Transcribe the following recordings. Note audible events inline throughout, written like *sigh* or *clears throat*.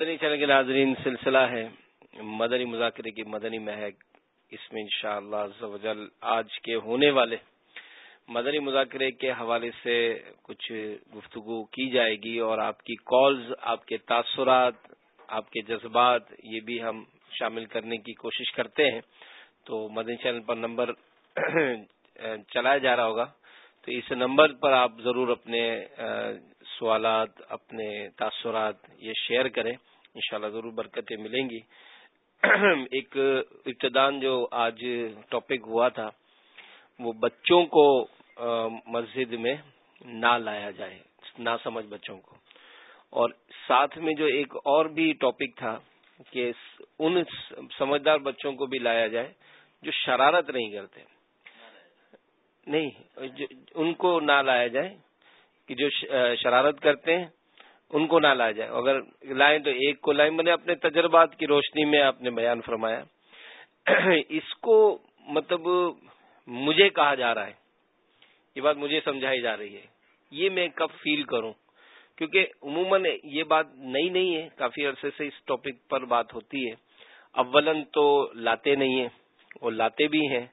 مدنی channel کے ناظرین، سلسلہ ہے مدنی مذاکرے کی مدنی مہک۔ اس میں انشاءاللہ شاء اللہ آج کے ہونے والے مدنی مذاکرے کے حوالے سے کچھ گفتگو کی جائے گی اور آپ کی کالز آپ کے تاثرات، آپ کے جذبات، یہ بھی ہم شامل کرنے کی کوشش کرتے ہیں۔ تو مدنی چینل پر نمبر *clears throat* چلایا جا رہا ہوگا۔ تو اس نمبر پر آپ ضرور اپنے سوالات، اپنے تاثرات یہ شیئر کریں، انشاءاللہ ضرور برکتیں ملیں گی۔ *clears throat* ایک ابتدان جو آج ٹاپک ہوا تھا، وہ بچوں کو مسجد میں نہ لایا جائے، نہ سمجھ بچوں کو۔ اور ساتھ میں جو ایک اور بھی ٹاپک تھا کہ ان سمجھدار بچوں کو بھی لایا جائے جو شرارت نہیں کرتے۔ نہیں ان کو نہ لایا جائے کہ جو شرارت کرتے ہیں، ان کو نہ لایا جائے۔ اگر لائیں تو ایک کو لائیں۔ میں نے اپنے تجربات کی روشنی میں آپ نے بیان فرمایا۔ *clears throat* اس کو مطلب مجھے کہا جا رہا ہے۔ یہ بات مجھے سمجھائی جا رہی ہے۔ یہ میں کب فیل کروں؟ کیونکہ عموماً یہ بات نئی نہیں ہے۔ کافی عرصے سے اس ٹاپک پر بات ہوتی ہے۔ اولن تو لاتے نہیں ہیں۔ وہ لاتے بھی ہیں۔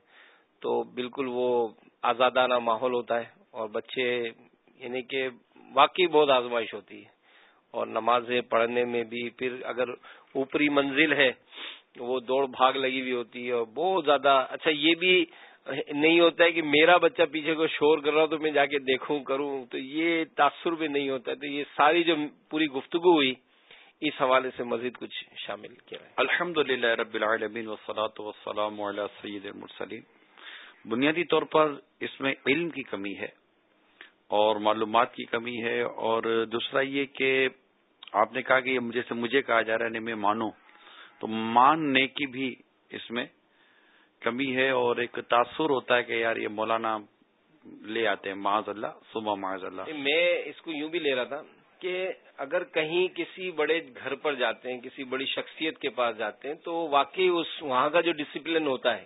تو بالکل وہ آزادانہ ماحول ہوتا ہے اور بچے یعنی کہ واقعی بہت آزمائش ہوتی ہے اور نمازیں پڑھنے میں بھی پھر اگر اوپری منزل ہے وہ دوڑ بھاگ لگی ہوئی ہوتی ہے اور بہت زیادہ اچھا یہ بھی نہیں ہوتا ہے کہ میرا بچہ پیچھے کو شور کر رہا ہو تو میں جا کے دیکھوں، کروں۔ تو یہ تاثر بھی نہیں ہوتا ہے۔ تو یہ ساری جو پوری گفتگو ہوئی، اس حوالے سے مزید کچھ شامل کیا الحمد للہ رب العالمین وسلاۃ وسلام سید المرسلین۔ بنیادی طور پر اس میں علم کی کمی ہے۔ اور معلومات کی کمی ہے اور دوسرا یہ کہ آپ نے کہا کہ یہ سے مجھے کہا جا رہا ہے، نہیں، میں مانوں۔ تو ماننے کی بھی اس میں کمی ہے اور ایک تاثر ہوتا ہے کہ یار یہ مولانا لے آتے ہیں، معاذ اللہ، صبح معاذ اللہ۔ میں اس کو یوں بھی لے رہا تھا کہ اگر کہیں کسی بڑے گھر پر جاتے ہیں، کسی بڑی شخصیت کے پاس جاتے ہیں، تو واقعی اس، وہاں کا جو ڈسپلن ہوتا ہے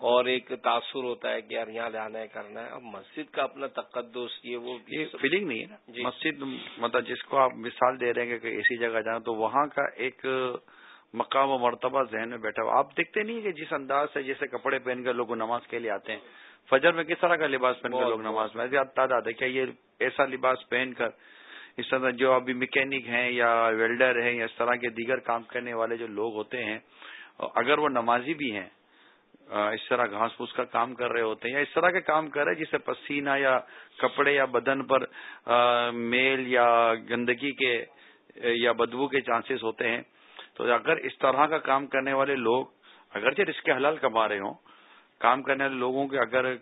اور ایک تاثر ہوتا ہے کہ یار یہاں لانا ہے کرنا ہے۔ اب مسجد کا اپنا تقدس یہ وہ فیلنگ نہیں ہے نا؟ جی۔ مسجد مطلب جس کو آپ مثال دے رہے ہیں کہ ایسی جگہ جائیں تو وہاں کا ایک مقام و مرتبہ ذہن میں بیٹھا ہوا۔ آپ دیکھتے نہیں کہ جس انداز سے جیسے کپڑے پہن کر لوگ نماز کے لیے آتے ہیں۔ فجر میں کس طرح کا لباس پہن کر لوگ نماز میں تعداد ہے کیا یہ ایسا لباس پہن کر اس طرح جو ابھی میکینک ہیں یا ویلڈر ہیں یا اس طرح کے دیگر کام کرنے والے جو لوگ ہوتے ہیں اگر وہ نمازی بھی ہیں اس طرح گھاس پھوس کا کام کر رہے ہوتے ہیں یا اس طرح کے کام کر رہے جسے پسینہ یا کپڑے یا بدن پر میل یا گندگی کے یا بدبو کے چانسز ہوتے ہیں۔ تو اگر اس طرح کا کام کرنے والے لوگ اگرچہ اس کے حلال کما رہے ہوں، کام کرنے والے لوگوں کے اگر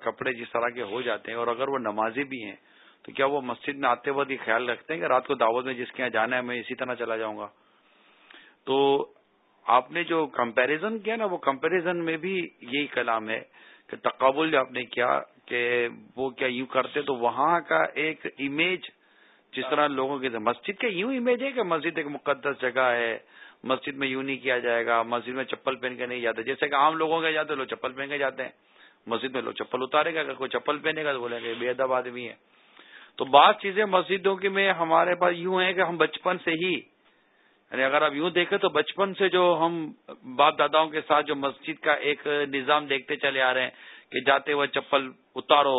کپڑے جس طرح کے ہو جاتے ہیں اور اگر وہ نمازی بھی ہیں، تو کیا وہ مسجد میں آتے وقت یہ خیال رکھتے ہیں کہ رات کو دعوت میں جس کے یہاں جانا ہے، میں اسی طرح چلا جاؤں گا؟ تو آپ نے جو کمپیریزن کیا نا، وہ کمپیریزن میں بھی یہی کلام ہے کہ تقابل جو آپ نے کیا کہ وہ کیا یوں کرتے تو وہاں کا ایک امیج جس طرح لوگوں کے مسجد کا یوں امیج ہے کہ مسجد ایک مقدس جگہ ہے، مسجد میں یوں نہیں کیا جائے گا، مسجد میں چپل پہن کے نہیں جاتے، جیسے کہ عام لوگوں کے جاتے، لوگ چپل پہن کے جاتے ہیں۔ مسجد میں لوگ چپل اتارے گا اگر کوئی چپل پہنے گا تو بولیں گے بے ادب آدمی ہے۔ تو بعض چیزیں مسجدوں کی میں ہمارے پاس یوں ہیں کہ ہم بچپن سے ہی یعنی اگر آپ یوں دیکھیں تو بچپن سے جو ہم باپ داداؤں کے ساتھ جو مسجد کا ایک نظام دیکھتے چلے آ رہے ہیں کہ جاتے ہوئے چپل اتارو،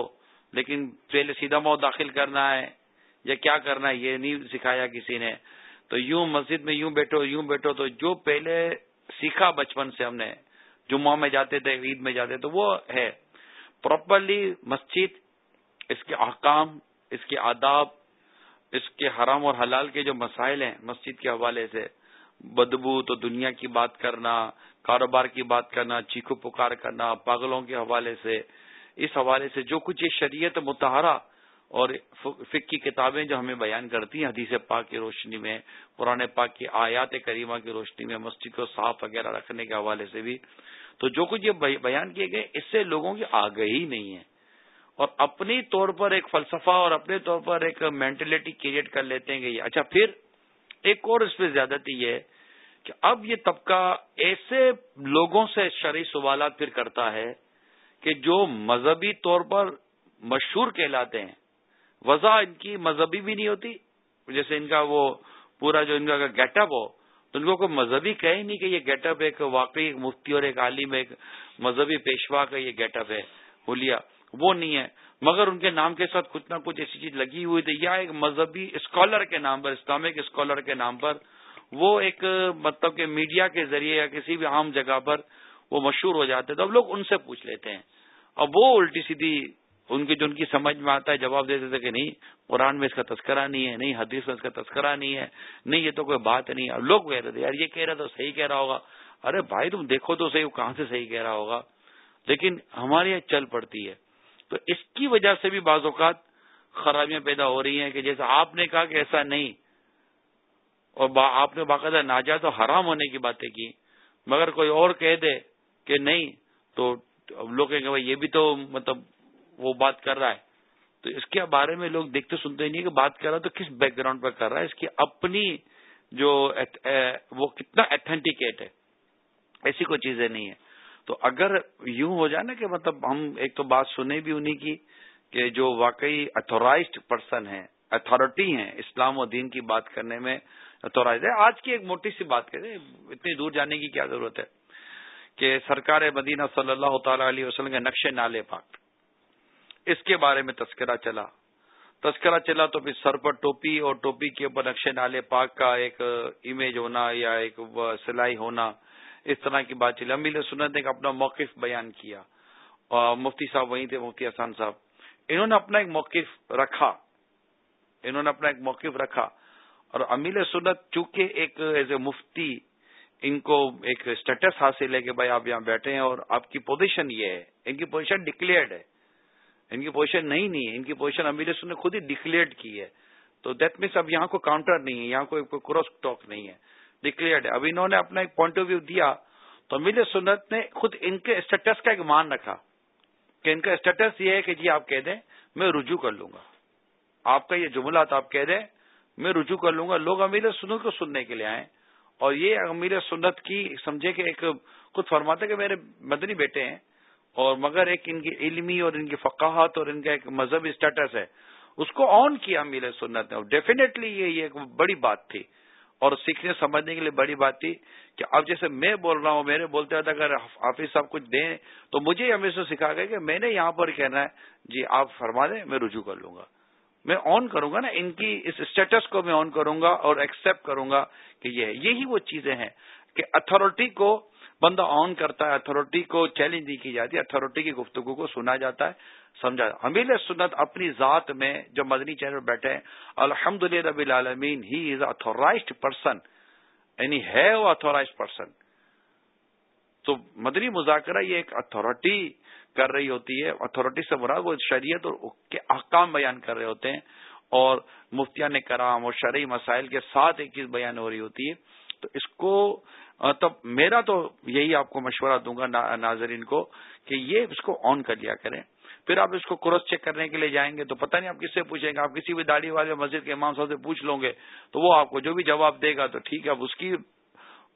لیکن پہلے سیدھا مو داخل کرنا ہے یا کیا کرنا ہے، یہ نہیں سکھایا کسی نے۔ تو یوں مسجد میں یوں بیٹھو یوں بیٹھو، تو جو پہلے سیکھا بچپن سے ہم نے، جمعہ میں جاتے تھے، عید میں جاتے، تو وہ ہے۔ پراپرلی مسجد، اس کے احکام، اس کے آداب اس کے حرام اور حلال کے جو مسائل ہیں، مسجد کے حوالے سے، بدبو تو دنیا کی بات کرنا، کاروبار کی بات کرنا، چیخو پکار کرنا، پاگلوں کے حوالے سے، اس حوالے سے جو کچھ یہ شریعت متحرہ اور فک کی کتابیں جو ہمیں بیان کرتی ہیں، حدیث پاک کی روشنی میں، قرآن پاک کی آیات کریمہ کی روشنی میں، مسجد کو صاف وغیرہ رکھنے کے حوالے سے بھی، تو جو کچھ یہ بیان کیے گئے، اس سے لوگوں کی آگہی نہیں ہے۔ اور اپنی طور پر ایک فلسفہ اور اپنے طور پر ایک مینٹلٹی کریٹ کر لیتے ہیں کہ اچھا پھر ایک اور اس پہ زیادتی یہ کہ اب یہ طبقہ ایسے لوگوں سے شرعی سوالات پھر کرتا ہے کہ جو مذہبی طور پر مشہور کہلاتے ہیں۔ وضع ان کی مذہبی بھی نہیں ہوتی۔ جیسے ان کا وہ پورا جو ان کا گیٹ اپ ہو، تو ان کو کوئی مذہبی کہے نہیں کہ یہ گیٹ اپ ایک واقعی ایک مفتی اور ایک عالم، ایک مذہبی پیشوا کا یہ گیٹ اپ ہے۔ ہولیا وہ نہیں ہے۔ مگر ان کے نام کے ساتھ کچھ نہ کچھ ایسی چیز لگی ہوئی تھی۔ یا ایک مذہبی اسکالر کے نام پر، اسلامک اسکالر کے نام پر، وہ ایک مطلب کہ میڈیا کے ذریعے یا کسی بھی عام جگہ پر وہ مشہور ہو جاتے تو اب لوگ ان سے پوچھ لیتے ہیں۔ اب وہ الٹی سیدھی ان کی، جو ان کی سمجھ میں آتا ہے، جواب دیتے تھے کہ نہیں، قرآن میں اس کا تذکرہ نہیں ہے، نہیں، حدیث میں اس کا تذکرہ نہیں ہے، نہیں، یہ تو کوئی بات نہیں ہے۔ لوگ کہہ رہے تھے، یار، یہ کہہ رہا تو صحیح کہہ رہا ہوگا۔ ارے بھائی، تم دیکھو تو صحیح، وہ کہاں سے صحیح کہہ رہا ہوگا؟ لیکن ہمارے یہاں چل پڑتی ہے۔ تو اس کی وجہ سے بھی بعض اوقات خرابیاں پیدا ہو رہی ہیں کہ جیسے آپ نے کہا کہ ایسا نہیں اور آپ نے باقاعدہ ناجائز تو حرام ہونے کی باتیں کی، مگر کوئی اور کہہ دے کہ نہیں تو لوگ کہیں گے یہ بھی تو مطلب وہ بات کر رہا ہے۔ تو اس کے بارے میں لوگ دیکھتے سنتے نہیں کہ بات کر رہا ہے تو کس بیک گراؤنڈ پر کر رہا ہے؟ اس کی اپنی جو وہ کتنا اتھینٹیکیٹ ہے۔ ایسی کوئی چیزیں نہیں ہے تو اگر یوں ہو جائے نا کہ مطلب ہم ایک تو بات سنے بھی انہیں کی کہ جو واقعی اتھورائزڈ پرسن ہیں اتارٹی ہیں اسلام و دین کی بات کرنے میں اتورائز ہے آج کی ایک موٹی سی بات کریں اتنی دور جانے کی کیا ضرورت ہے؟ کہ سرکار مدینہ صلی اللہ تعالی علیہ وسلم کے نقش نالے پاک، اس کے بارے میں تذکرہ چلا۔ تذکرہ چلا تو پھر سر پر ٹوپی اور ٹوپی کے اوپر نقش نالے پاک کا ایک امیج ہونا یا ایک سلائی ہونا۔ اس طرح کی بات چلی۔ امیل سنت نے اپنا موقف بیان کیا۔ اور مفتی صاحب وہیں تھے، مفتی حسان صاحب۔ انہوں نے اپنا ایک موقف رکھا۔ انہوں نے اپنا ایک موقف رکھا۔ اور امیل سنت چونکہ ایک ایز اے مفتی، ان کو ایک اسٹیٹس حاصل ہے کہ بھائی آپ یہاں بیٹھے ہیں اور آپ کی پوزیشن یہ ہے۔ ان کی پوزیشن ڈکلیئرڈ ہے۔ ان کی پوزیشن نہیں نہیں ہے۔ ان کی پوزیشن امیر نے خود ہی ڈکلیئرڈ کی ہے۔ تو دیٹ مینس اب یہاں کو کاؤنٹر نہیں ہے، یہاں کوئی کراس ٹاک نہیں ہے۔ ڈکلیئرڈ ہے اب انہوں نے اپنا ایک پوائنٹ آف ویو دیا تو امیر سنت نے خود ان کے اسٹیٹس کا ایک مان رکھا کہ ان کا اسٹیٹس یہ ہے کہ جی آپ کہہ دیں، میں رجوع کر لوں گا۔ آپ کا یہ جملات آپ کہہ دیں، میں رجوع کر لوں گا۔ لوگ امیر سنت کو سننے کے لیے آئے اور یہ امیر سنت کی سمجھے کہ ایک خود فرماتے کہ میرے مدنی بیٹے ہیں اور مگر ایک ان کی علمی اور ان کی فقاہت اور ان کا ایک مذہبی اسٹیٹس ہے۔ اس کو آن کیا امیر سنت نے۔ اور ڈیفینیٹلی یہ ایک بڑی بات تھی۔ اور سیکھنے سمجھنے کے لیے بڑی بات تھی کہ اب جیسے میں بول رہا ہوں میرے بولتے ہوئے اگر حافظ صاحب کچھ دیں تو مجھے ہمیشہ سکھا گیا کہ میں نے یہاں پر کہنا ہے۔ جی آپ فرما دیں، میں رجوع کر لوں گا۔ میں آن کروں گا نا، ان کی اس اسٹیٹس کو میں آن کروں گا اور ایکسپٹ کروں گا کہ یہ ہے۔ یہی وہ چیزیں ہیں کہ اتارٹی کو بندہ آن کرتا ہے اتارٹی کو چیلنج نہیں کی جاتی اتارٹی کی گفتگو کو سنا جاتا ہے، سمجھا۔ حمیل سنت اپنی ذات میں جو مدنی چینل بیٹھے ہیں الحمد للہ ربی العالمین ہی از اتورائزڈ پرسن یعنی ہے وہ اتورائزڈ پرسن تو مدنی مذاکرہ یہ ایک اتارٹی کر رہی ہوتی ہے اتارٹی سے مراد وہ شریعت اور کے احکام بیان کر رہے ہوتے ہیں، اور مفتیان کرام اور شرعی مسائل کے ساتھ ایک چیز بیان ہو رہی ہوتی ہے۔ تو اس کو تب میرا تو یہی آپ کو مشورہ دوں گا ناظرین کو کہ یہ اس کو آن کر لیا کریں۔ پھر آپ اس کو کراس چیک کرنے کے لیے جائیں گے تو پتہ نہیں آپ کس سے پوچھیں گے۔ آپ کسی بھی داڑھی والے مسجد کے امام صاحب سے پوچھ لوں گے تو وہ آپ کو جو بھی جواب دے گا تو ٹھیک ہے۔ اب اس کی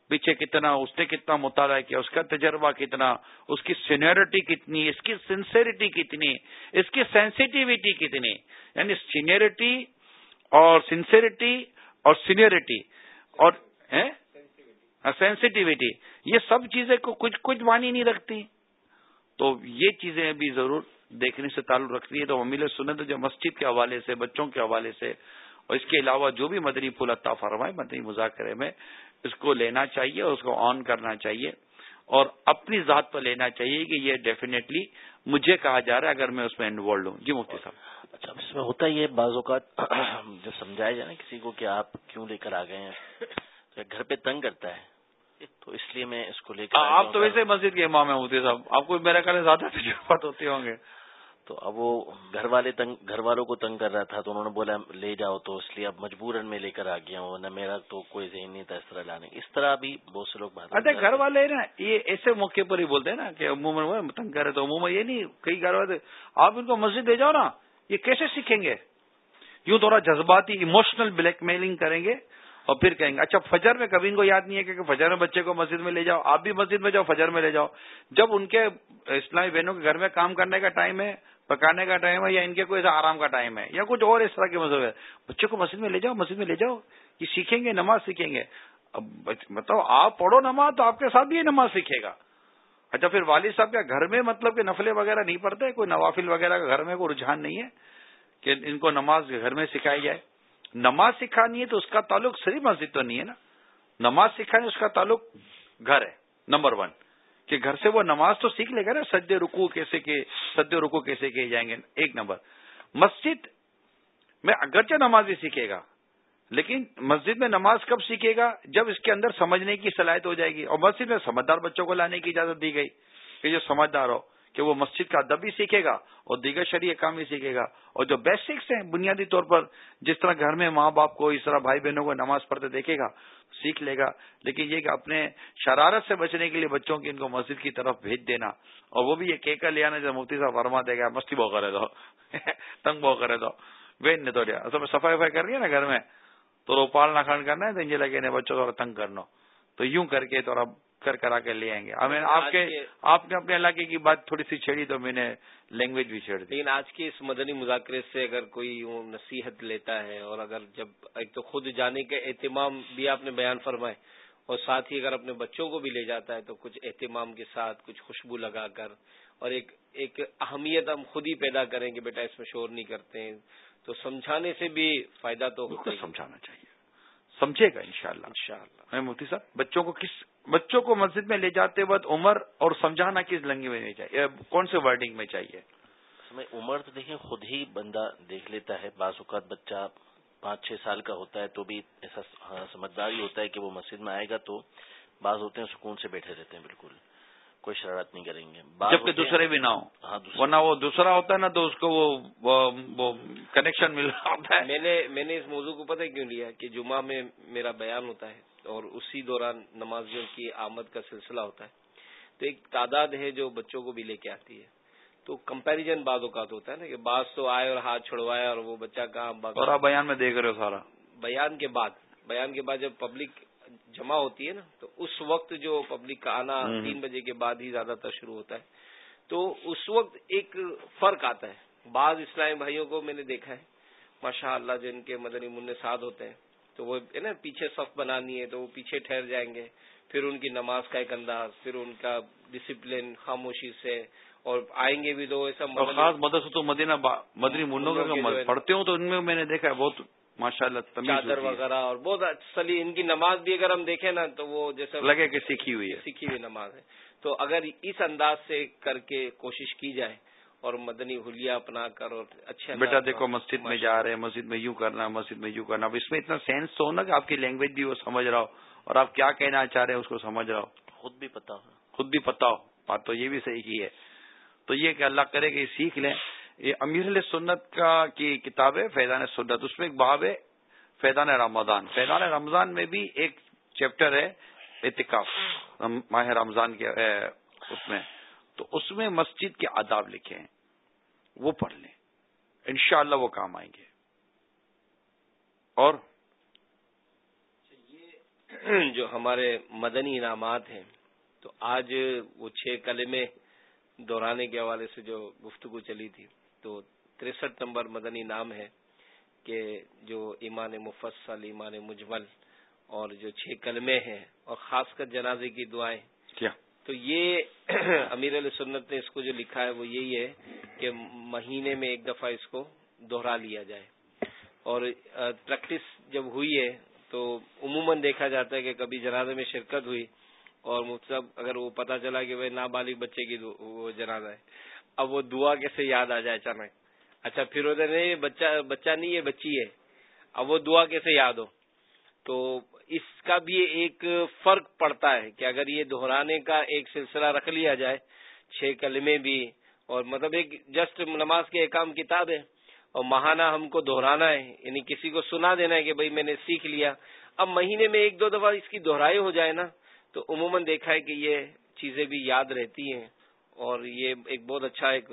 پیچھے کتنا، اس نے کتنا مطالعہ کیا، اس کا تجربہ کتنا، اس کی سینئرٹی کتنی، اس کی سنسیریٹی کتنی، اس کی سینسٹیوٹی کتنی۔ یعنی سینئرٹی اور سنسیریٹی اور سینئرٹی اور سینسٹیوٹی یہ سب چیزیں کو کچھ کچھ مانی نہیں رکھتی۔ تو یہ چیزیں بھی ضرور دیکھنے سے تعلق رکھتی ہے تو امیل سنت جو مسجد کے حوالے سے، بچوں کے حوالے سے، اور اس کے علاوہ جو بھی مدنی پھول عطا فرمائے، مدنی مذاکرے میں اس کو لینا چاہیے اور اس کو آن کرنا چاہیے۔ اور اپنی ذات پر لینا چاہیے کہ یہ ڈیفینیٹلی مجھے کہا جا رہا ہے اگر میں اس میں انوالو ہوں۔ جی مفتی صاحب۔ اچھا اس میں ہوتا یہ بعض اوقات *clears throat* جب سمجھایا جائے نا کسی کو کہ آپ کیوں لے کر آ گئے ہیں، گھر پہ تنگ کرتا ہے۔ تو اس لیے میں اس کو لے کر آپ تو ویسے مسجد کے امام ہیں مفتی صاحب۔ آپ کو میرا خیال زیادہ تجربات ہوتے ہوں گے۔ تو اب وہ گھر والے تنگ گھر والوں کو تنگ کر رہا تھا تو انہوں نے بولا لے جاؤ تو اس لیے اب مجبور میں لے کر آ گیا ہوں نہ میرا تو کوئی ذہن نہیں تھا اس طرح لانے۔ اس طرح بھی بہت سے لوگ بات اچھا گھر والے نا یہ ایسے موقع پر ہی بولتے ہیں نا کہ عموماً تنگ کرے تو عموماً یہ نہیں کئی گھر والے آپ ان کو مسجد دے جاؤ نا یہ کیسے سیکھیں گے؟ یوں تھوڑا جذباتی ایموشنل بلیک میلنگ کریں گے اور پھر کہیں گے اچھا فجر میں کبھی ان کو یاد نہیں ہے کہ فجر میں بچے کو مسجد میں لے جاؤ، آپ بھی مسجد میں جاؤ، فجر میں لے جاؤ۔ جب ان کے اسلامی بہنوں کے گھر میں کام کرنے کا ٹائم ہے، پکانے کا ٹائم ہے، یا ان کے کوئی آرام کا ٹائم ہے، یا کچھ اور اس طرح کے مذہب ہے، بچے کو مسجد میں لے جاؤ، مسجد میں لے جاؤ، یہ سیکھیں گے، نماز سیکھیں گے۔ اب مطلب آپ پڑھو نماز تو آپ کے ساتھ بھی یہ نماز سیکھے گا۔ اچھا پھر والد صاحب کا گھر میں مطلب کہ نفلے وغیرہ نہیں پڑھتے، کوئی نوافل وغیرہ کا گھر میں کوئی رجحان نہیں ہے کہ ان کو نماز گھر میں سکھائی جائے۔ نماز سکھانی ہے تو اس کا تعلق صرف مسجد تو نہیں ہے نا؟ نماز سکھانی اس کا تعلق گھر ہے، نمبر ون۔ کہ گھر سے وہ نماز تو سیکھ لے گا نا سد رکو کیسے کہ سد رکو کیسے کیے جائیں گے؟ ایک نمبر۔ مسجد میں اگرچہ نماز بھی سیکھے گا، لیکن مسجد میں نماز کب سیکھے گا؟ جب اس کے اندر سمجھنے کی صلاحیت ہو جائے گی اور مسجد میں سمجھدار بچوں کو لانے کی اجازت دی گئی کہ جو سمجھدار ہو۔ کہ وہ مسجد کا ادب بھی سیکھے گا اور دیگر شریع کام بھی سیکھے گا اور جو بیسکس ہیں بنیادی طور پر جس طرح گھر میں ماں باپ کو اس طرح بھائی بہنوں کو نماز پڑھتے دیکھے گا، سیکھ لے گا۔ لیکن یہ کہ اپنے شرارت سے بچنے کے لیے بچوں کی ان کو مسجد کی طرف بھیج دینا۔ اور وہ بھی یہ کہہ کر لے آنا جب مفتی صاحب فرما دے گا، مستی بو کرے دو *laughs* تنگ بو کرے دو وین نے تو لیا۔ صفائی وفائی کر رہی ہے نا گھر میں؟ تو رو پالنا کھان کرنا ہے تو انجے لگے بچوں کو تنگ کرنا۔ تو یوں کر کے تو کر کرا کے لے آئیں گے۔ آپ کے آپ نے اپنے علاقے کی بات تھوڑی سی چھیڑی تو میں نے لینگویج بھی چھیڑ دی۔ لیکن آج کے اس مدنی مذاکرے سے اگر کوئی نصیحت لیتا ہے اور اگر جب ایک تو خود جانے کے اہتمام بھی آپ نے بیان فرمائے اور ساتھ ہی اگر اپنے بچوں کو بھی لے جاتا ہے تو کچھ اہتمام کے ساتھ کچھ خوشبو لگا کر اور ایک ایک اہمیت ہم خود ہی پیدا کریں کہ بیٹا اس میں شور نہیں کرتے ہیں۔ تو سمجھانے سے بھی فائدہ تو سمجھانا چاہیے۔ سمجھے گا انشاءاللہ۔ انشاءاللہ۔ میں مفتی صاحب بچوں کو کس بچوں کو مسجد میں لے جاتے وقت عمر اور سمجھانا کس لنگی میں چاہیے؟ کون سے ورڈنگ میں چاہیے؟ عمر تو دیکھیں خود ہی بندہ دیکھ لیتا ہے۔ بعض اوقات بچہ پانچ چھ سال کا ہوتا ہے تو بھی ایسا ہاں، سمجھدار ہی ہوتا ہے کہ وہ مسجد میں آئے گا تو بعض ہوتے ہیں سکون سے بیٹھے رہتے ہیں بالکل۔ کوئی شرارت نہیں کریں گے۔ جبکہ دوسرے بھی نہ ہو ہاں ورنہ وہ دوسرا ہوتا ہے نا تو اس کو وہ کنیکشن مل رہا ہوتا ہے۔ میں نے میں نے اس موضوع کو پتہ کیوں لیا؟ کہ جمعہ میں میرا بیان ہوتا ہے اور اسی دوران نمازیوں کی آمد کا سلسلہ ہوتا ہے۔ تو ایک تعداد ہے جو بچوں کو بھی لے کے آتی ہے۔ تو کمپیریزن بعض اوقات ہوتا ہے نا کہ بعض تو آئے اور ہاتھ چھڑوایا اور وہ بچہ کہاں بیان میں دیکھ رہے ہو سارا۔ بیان کے بعد بیان کے بعد جب پبلک جمع ہوتی ہے نا تو اس وقت جو پبلک کا آنا تین بجے کے بعد ہی زیادہ تر شروع ہوتا ہے۔ تو اس وقت ایک فرق آتا ہے۔ بعض اسلامی بھائیوں کو میں نے دیکھا ہے ماشاء اللہ جن کے مدنی منع ساتھ ہوتے ہیں تو وہ نا پیچھے صف بنانی ہے تو وہ پیچھے ٹھہر جائیں گے۔ پھر ان کی نماز کا ایک انداز پھر ان کا ڈسپلن خاموشی سے اور آئیں گے بھی تو ایسا خاص مدرسہ تو مدینہ مدنی منوں کا پڑھتے ہوں تو ان میں میں نے دیکھا ہے بہت ماشاء اللہ چادر وغیرہ اور بہت سلی ان کی نماز بھی اگر ہم دیکھیں نا تو وہ جیسے لگے کہ سیکھی ہوئی ہے۔ سیکھی ہوئی نماز ہے۔ تو اگر اس انداز سے کر کے کوشش کی جائے اور مدنی حلیہ اپنا کر اور اچھے بیٹا دیکھو مسجد میں جا رہے ہیں مسجد میں یوں کرنا مسجد میں یوں کرنا۔ اب اس میں اتنا سینس تو ہونا کہ آپ کی لینگویج بھی وہ سمجھ رہا ہو اور آپ کیا کہنا چاہ رہے ہیں اس کو سمجھ رہا ہو۔ خود بھی پتا ہو۔ خود بھی پتا ہو۔ بات تو یہ بھی صحیح کی ہے۔ تو یہ کہ اللہ کرے کہ سیکھ لیں۔ یہ امیر سنت کا کی کتاب ہے، فیضان سنت۔ اس میں ایک باب ہے، فیضان رمضان۔ فیضان رمضان میں بھی ایک چیپٹر ہے، اعتکاف۔ ماہ رمضان کے اس میں۔ تو اس میں مسجد کے آداب لکھے ہیں۔ وہ پڑھ لیں۔ انشاءاللہ وہ کام آئیں گے۔ اور؟ جو ہمارے مدنی انعامات ہیں، تو آج وہ چھ کلمے دہرانے کے حوالے سے جو گفتگو چلی تھی۔ تو تریسٹھ نمبر مدنی نام ہے کہ جو ایمان مفصل ایمان مجمل اور جو چھ کلمے ہیں اور خاص کر جنازے کی دعائیں۔ کیا؟ تو یہ *clears throat* امیر علیہ سنت نے اس کو جو لکھا ہے وہ یہی ہے کہ مہینے میں ایک دفعہ اس کو دوہرا لیا جائے۔ اور پریکٹس جب ہوئی ہے تو عموماً دیکھا جاتا ہے کہ کبھی جنازے میں شرکت ہوئی اور مطلب اگر وہ پتا چلا کہ وہ نابالغ بچے کی وہ جنازہ ہے۔ اب وہ دعا کیسے یاد آ جائے اچانک؟ اچھا پھر ادھر نہیں، بچہ بچہ نہیں ہے، بچی ہے۔ اب وہ دعا کیسے یاد ہو؟ تو اس کا بھی ایک فرق پڑتا ہے کہ اگر یہ دہرانے کا ایک سلسلہ رکھ لیا جائے، چھ کلمے بھی، اور مطلب ایک جسٹ نماز کے ایک کتاب ہے، اور ماہانہ ہم کو دہرانا ہے یعنی کسی کو سنا دینا ہے کہ بھائی میں نے سیکھ لیا۔ اب مہینے میں ایک دو دفعہ اس کی دہرائی ہو جائے نا، تو عموماً دیکھا ہے کہ یہ چیزیں بھی یاد رہتی ہیں۔ اور یہ ایک بہت اچھا ایک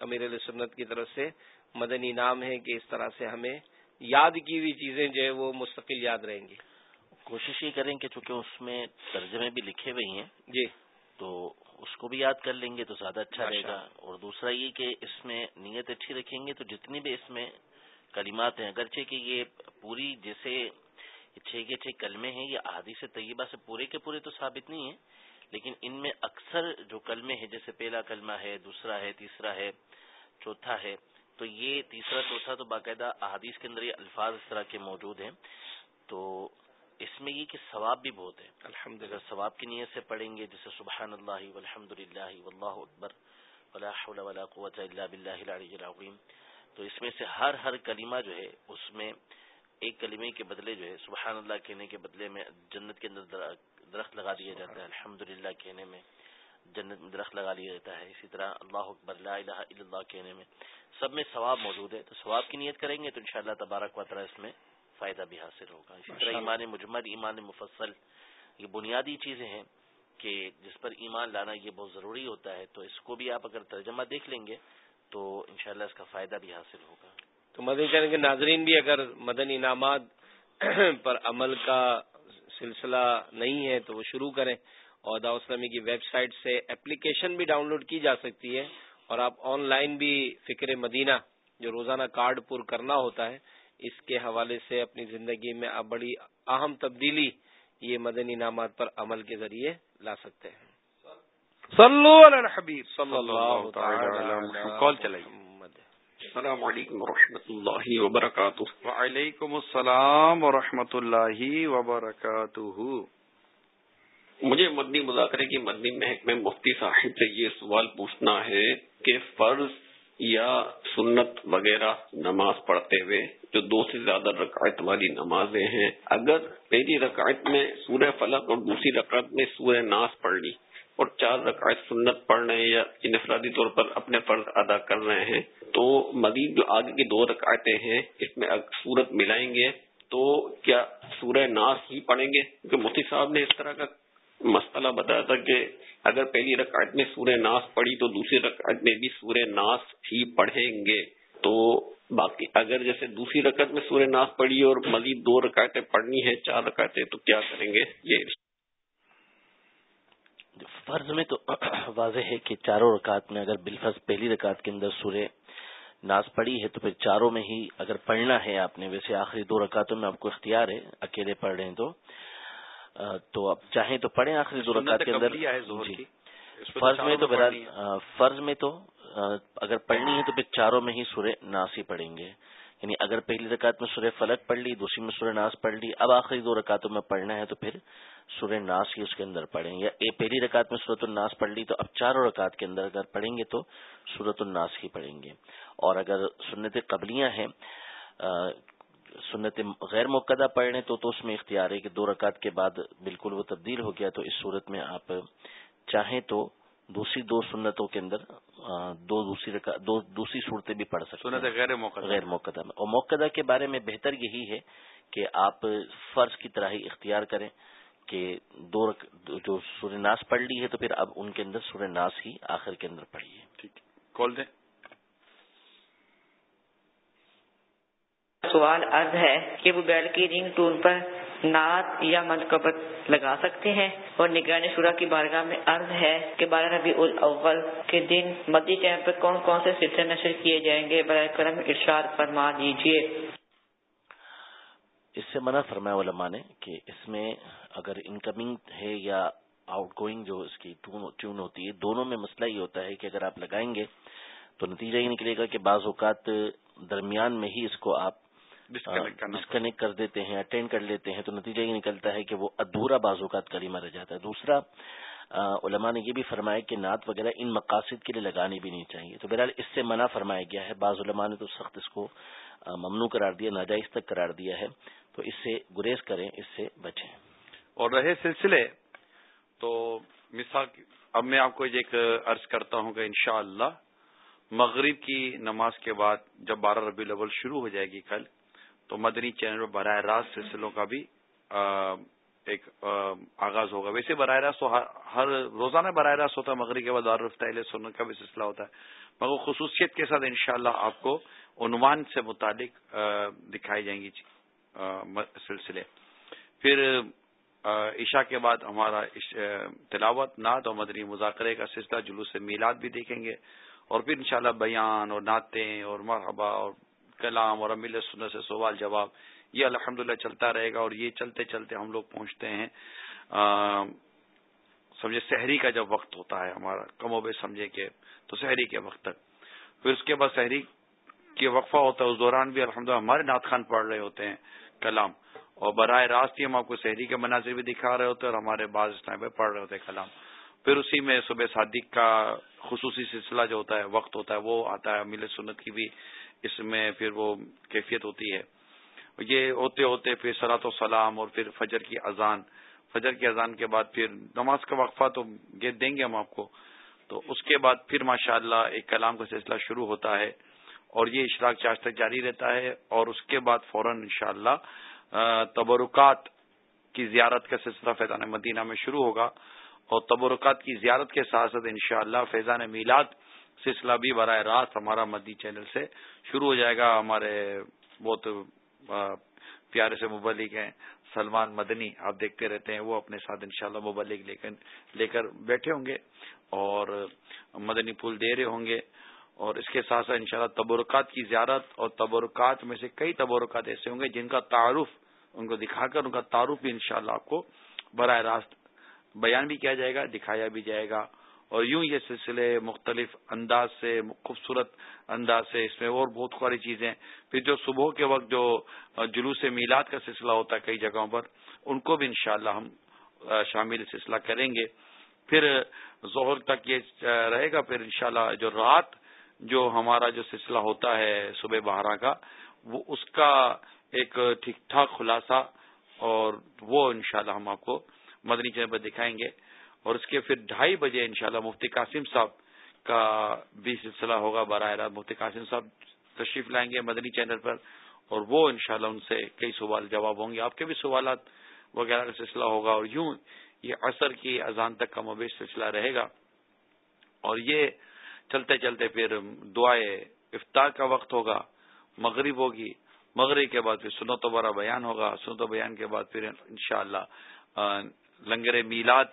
امیر علیہ سنت کی طرف سے مدنی نام ہے کہ اس طرح سے ہمیں یاد کی ہوئی چیزیں جو ہے وہ مستقل یاد رہیں گی۔ کوشش یہ کریں کہ چونکہ اس میں ترجمے بھی لکھے ہوئے ہیں جی۔ تو اس کو بھی یاد کر لیں گے تو زیادہ اچھا رہے گا۔ اور دوسرا یہ کہ اس میں نیت اچھی رکھیں گے تو جتنی بھی اس میں کلمات ہیں اگرچہ کہ یہ پوری جیسے چھ کے چھ کلمے ہیں یہ احادیث طیبہ سے پورے کے پورے تو ثابت نہیں ہیں لیکن ان میں اکثر جو کلمے ہیں جیسے پہلا کلمہ ہے دوسرا ہے تیسرا ہے چوتھا ہے تو یہ تیسرا چوتھا تو باقاعدہ احادیث کے اندر یہ الفاظ اس طرح کے موجود ہیں۔ تو اس میں یہ کہ ثواب بھی بہت ہے۔ الحمد للہ ثواب کی نیت سے پڑھیں گے جیسے سبحان اللہ والحمد للہ واللہ اکبر ولا حول ولا قوت الا باللہ العلی العظیم تو اس میں سے ہر ہر کلمہ جو ہے اس میں ایک کلمے کے بدلے جو ہے سبحان اللہ کہنے کے بدلے میں جنت کے اندر درخت لگا دیا جاتا ہے الحمد کہنے میں جنت میں درخت لگا دیا جاتا ہے۔ اسی طرح اللہ اکبر لا الہ الا اللہ کہنے میں سب میں ثواب موجود ہے۔ تو ثواب کی نیت کریں گے تو انشاءاللہ تبارک و تعالی اس میں فائدہ بھی حاصل ہوگا۔ اسی طرح ایمان مجمل ایمان مفصل یہ بنیادی چیزیں ہیں کہ جس پر ایمان لانا یہ بہت ضروری ہوتا ہے۔ تو اس کو بھی آپ اگر ترجمہ دیکھ لیں گے تو انشاءاللہ اس کا فائدہ بھی حاصل ہوگا۔ تو مدنی چینل کے ناظرین بھی اگر مدن انعامات پر عمل کا سلسلہ نہیں ہے تو وہ شروع کریں اور داؤسلامی کی ویب سائٹ سے اپلیکیشن بھی ڈاؤن لوڈ کی جا سکتی ہے اور آپ آن لائن بھی فکر مدینہ جو روزانہ کارڈ پر کرنا ہوتا ہے اس کے حوالے سے اپنی زندگی میں اب بڑی اہم تبدیلی یہ مدنی انعامات پر عمل کے ذریعے لا سکتے ہیں۔ صلو علی الحبیب صلی اللہ تعالی کال چلائیے۔ السلام علیکم و اللہ وبرکاتہ۔ وعلیکم السلام و اللہ وبرکاتہ۔ مجھے مدنی مذاکرے کی مدنی محکمہ مفتی صاحب سے یہ سوال پوچھنا ہے کہ فرض یا سنت وغیرہ نماز پڑھتے ہوئے جو دو سے زیادہ رکعت والی نمازیں ہیں اگر پہلی رکعت میں سورہ فلق اور دوسری رکعت میں سورہ ناس پڑھ لی اور چار رکعت سنت پڑھ رہے ہیں یا انفرادی طور پر اپنے فرض ادا کر رہے ہیں، تو مزید جو آگے کی دو رکعتیں ہیں، اس میں صورت ملائیں گے تو کیا سورہ ناس ہی پڑھیں گے؟ کیونکہ مفتی صاحب نے اس طرح کا مسئلہ بتایا تھا کہ اگر پہلی رکعت میں سورہ ناس پڑھی تو دوسری رکعت میں بھی سورہ ناس ہی پڑھیں گے۔ تو باقی اگر جیسے دوسری رکعت میں سورہ ناس پڑھی اور مزید دو رکعتیں پڑھنی ہے چار رکعتیں، تو کیا کریں گے؟ یہ فرض میں تو *clears throat* واضح ہے کہ چاروں رکعت میں اگر بالفرض پہلی رکعت کے اندر سورہ ناز پڑھی ہے تو پھر چاروں میں ہی اگر پڑھنا ہے آپ نے ویسے آخری دو رکعتوں میں آپ کو اختیار ہے اکیلے پڑھ رہے ہیں تو تو اب چاہیں تو پڑھیں آخری دو رکعت کے اندر۔ جی۔ فرض میں تو فرض میں تو اگر پڑھنی ہے تو پھر چاروں میں ہی سورہ ناس ہی پڑھیں گے۔ یعنی اگر پہلی رکعت میں سورہ فلک پڑھ لی، دوسری میں سورہ ناس پڑھ لی، اب آخری دو رکعتوں میں پڑھنا ہے تو پھر سورہ ناس ہی اس کے اندر پڑھیں۔ یا پہلی رکعت میں صورت الناس پڑھ لی تو اب چاروں رکعت کے اندر اگر پڑھیں گے تو صورت الناس ہی پڑھیں گے۔ اور اگر سنت قبلیاں ہیں سنت غیر موقع پڑھ لیں تو تو اس میں اختیار ہے کہ دو رکعت کے بعد بالکل وہ تبدیل ہو گیا تو اس صورت میں آپ چاہیں تو دوسری دو سنتوں کے اندر دو دوسری دو دوسری صورتیں بھی پڑھ سکتے ہیں۔ غیر موقع۔ غیر موقع۔ اور موقع کے بارے میں بہتر یہی ہے کہ آپ فرض کی طرح ہی اختیار کریں کہ دو رک جو سورہ ناس پڑھ لی ہے تو پھر اب ان کے اندر سورہ ناس ہی آخر کے اندر پڑھیے۔ ٹھیک۔ کال دیں۔ سوال عرض ہے کہ وہ بیل کی رنگ ٹون پر نعت یا منقبت لگا سکتے ہیں۔ اور نگرانی شورا کی بارگاہ میں عرض ہے کہ بارہ ربی الاول کے دن مدی ٹائم پر کون کون سے سلسلے نشر کیے جائیں گے؟ برائے کرم ارشاد فرما دیجیے اس سے منع فرمایا علماء نے کہ اس میں اگر انکمنگ ہے یا آؤٹ گوئنگ جو اس کی ٹیون ہوتی ہے، دونوں میں مسئلہ یہ ہوتا ہے کہ اگر آپ لگائیں گے تو نتیجہ یہ نکلے گا کہ بعض اوقات درمیان میں ہی اس کو آپ ڈسکنیکٹ کر دیتے ہیں اٹینڈ کر لیتے ہیں تو نتیجہ یہ نکلتا ہے کہ وہ ادھورا بعض اوقات کریمہ رہ جاتا ہے۔ دوسرا علماء نے یہ بھی فرمایا کہ نعت وغیرہ ان مقاصد کے لیے لگانی بھی نہیں چاہیے۔ تو بہرحال اس سے منع فرمایا گیا ہے۔ بعض علماء نے تو سخت اس کو ممنوع قرار دیا ناجائز تک قرار دیا ہے۔ تو اس سے گریز کریں اس سے بچیں۔ اور رہے سلسلے تو مثال اب میں آپ کو ایک عرض کرتا ہوں کہ انشاءاللہ مغرب کی نماز کے بعد جب بارہ ربی الاول شروع ہو جائے گی کل تو مدنی چینل پر براہ راست سلسلوں کا بھی ایک آغاز ہوگا۔ ویسے براہ راست ہر روزانہ براہ راست ہوتا ہے، مغرب کے بعد رفتہ سننے کا بھی سلسلہ ہوتا ہے۔ مگر خصوصیت کے ساتھ انشاءاللہ شاء آپ کو عنوان سے متعلق دکھائی جائیں گی سلسلے۔ پھر عشاء کے بعد ہمارا تلاوت، نعت اور مدنی مذاکرے کا سلسلہ، جلوس میلاد بھی دیکھیں گے۔ اور پھر انشاءاللہ بیان اور نعتیں اور مرحبا اور کلام اور امیل سننے سے سوال جواب، یہ الحمدللہ چلتا رہے گا اور یہ چلتے چلتے ہم لوگ پہنچتے ہیں۔ سمجھے شہری کا جب وقت ہوتا ہے ہمارا، کم و بیش سمجھے کہ تو شہری کے وقت تک۔ پھر اس کے بعد شہری کے وقفہ ہوتا ہے، اس دوران بھی الحمد ہمارے نعت خان پڑھ رہے ہوتے ہیں کلام۔ اور براہ راست ہی ہم آپ کو شہری کے مناظر بھی دکھا رہے ہوتے ہیں اور ہمارے بعض اسلام پہ پڑھ رہے ہوتے ہیں کلام۔ پھر اسی میں صبح صادق کا خصوصی سلسلہ جو ہوتا ہے، وقت ہوتا ہے، وہ آتا ہے مل سنت کی بھی۔ اس میں پھر وہ کیفیت ہوتی ہے۔ یہ ہوتے ہوتے پھر سلاط و سلام اور پھر فجر کی اذان۔ فجر کی اذان کے بعد پھر نماز کا وقفہ تو گیت دیں گے ہم آپ کو۔ تو اس کے بعد پھر ماشاء اللہ ایک کلام کا سلسلہ شروع ہوتا ہے اور یہ اشراق چارج تک جاری رہتا ہے اور اس کے بعد فوراً ان شاء اللہ تبرکات کی زیارت کا سلسلہ فیضان مدینہ میں شروع ہوگا اور تبرکات کی زیارت کے ساتھ ساتھ ان شاء اللہ فیضان میلاد سلسلہ بھی براہ راست ہمارا مدی چینل سے شروع ہو جائے گا۔ ہمارے بہت پیارے سے مبلک ہیں سلمان مدنی۔ آپ دیکھتے رہتے ہیں، وہ اپنے ساتھ انشاءاللہ شاء مبلک لے کر بیٹھے ہوں گے اور مدنی پھول دے رہے ہوں گے۔ اور اس کے ساتھ ساتھ انشاءاللہ تبرکات کی زیارت، اور تبرکات میں سے کئی تبرکات ایسے ہوں گے جن کا تعارف ان کو دکھا کر، ان کا تعارف بھی انشاءاللہ شاء آپ کو براہ راست بیان بھی کیا جائے گا، دکھایا بھی جائے گا۔ اور یوں یہ سلسلے مختلف انداز سے، خوبصورت انداز سے، اس میں اور بہت ساری چیزیں پھر جو صبح کے وقت جو جلوس میلاد کا سلسلہ ہوتا ہے کئی جگہوں پر، ان کو بھی انشاءاللہ ہم شامل سلسلہ کریں گے۔ پھر ظہر تک یہ رہے گا۔ پھر انشاءاللہ جو رات جو ہمارا جو سلسلہ ہوتا ہے صبح بہارا کا، وہ اس کا ایک ٹھیک ٹھاک خلاصہ اور وہ انشاءاللہ ہم آپ کو مدنی چینل پر دکھائیں گے۔ اور اس کے پھر ڈھائی بجے انشاءاللہ مفتی قاسم صاحب کا بھی سلسلہ ہوگا براہ راست۔ مفتی قاسم صاحب تشریف لائیں گے مدنی چینل پر اور وہ انشاءاللہ ان سے کئی سوال جواب ہوں گے۔ آپ کے بھی سوالات وغیرہ کا سلسلہ ہوگا اور یوں یہ عصر کی اذان تک کا مبیش سلسلہ رہے گا۔ اور یہ چلتے چلتے پھر دعائے افطار کا وقت ہوگا، مغرب ہوگی۔ مغرب کے بعد پھر سنت و برا بیان ہوگا۔ سنت و بیان کے بعد پھر انشاءاللہ لنگر میلاد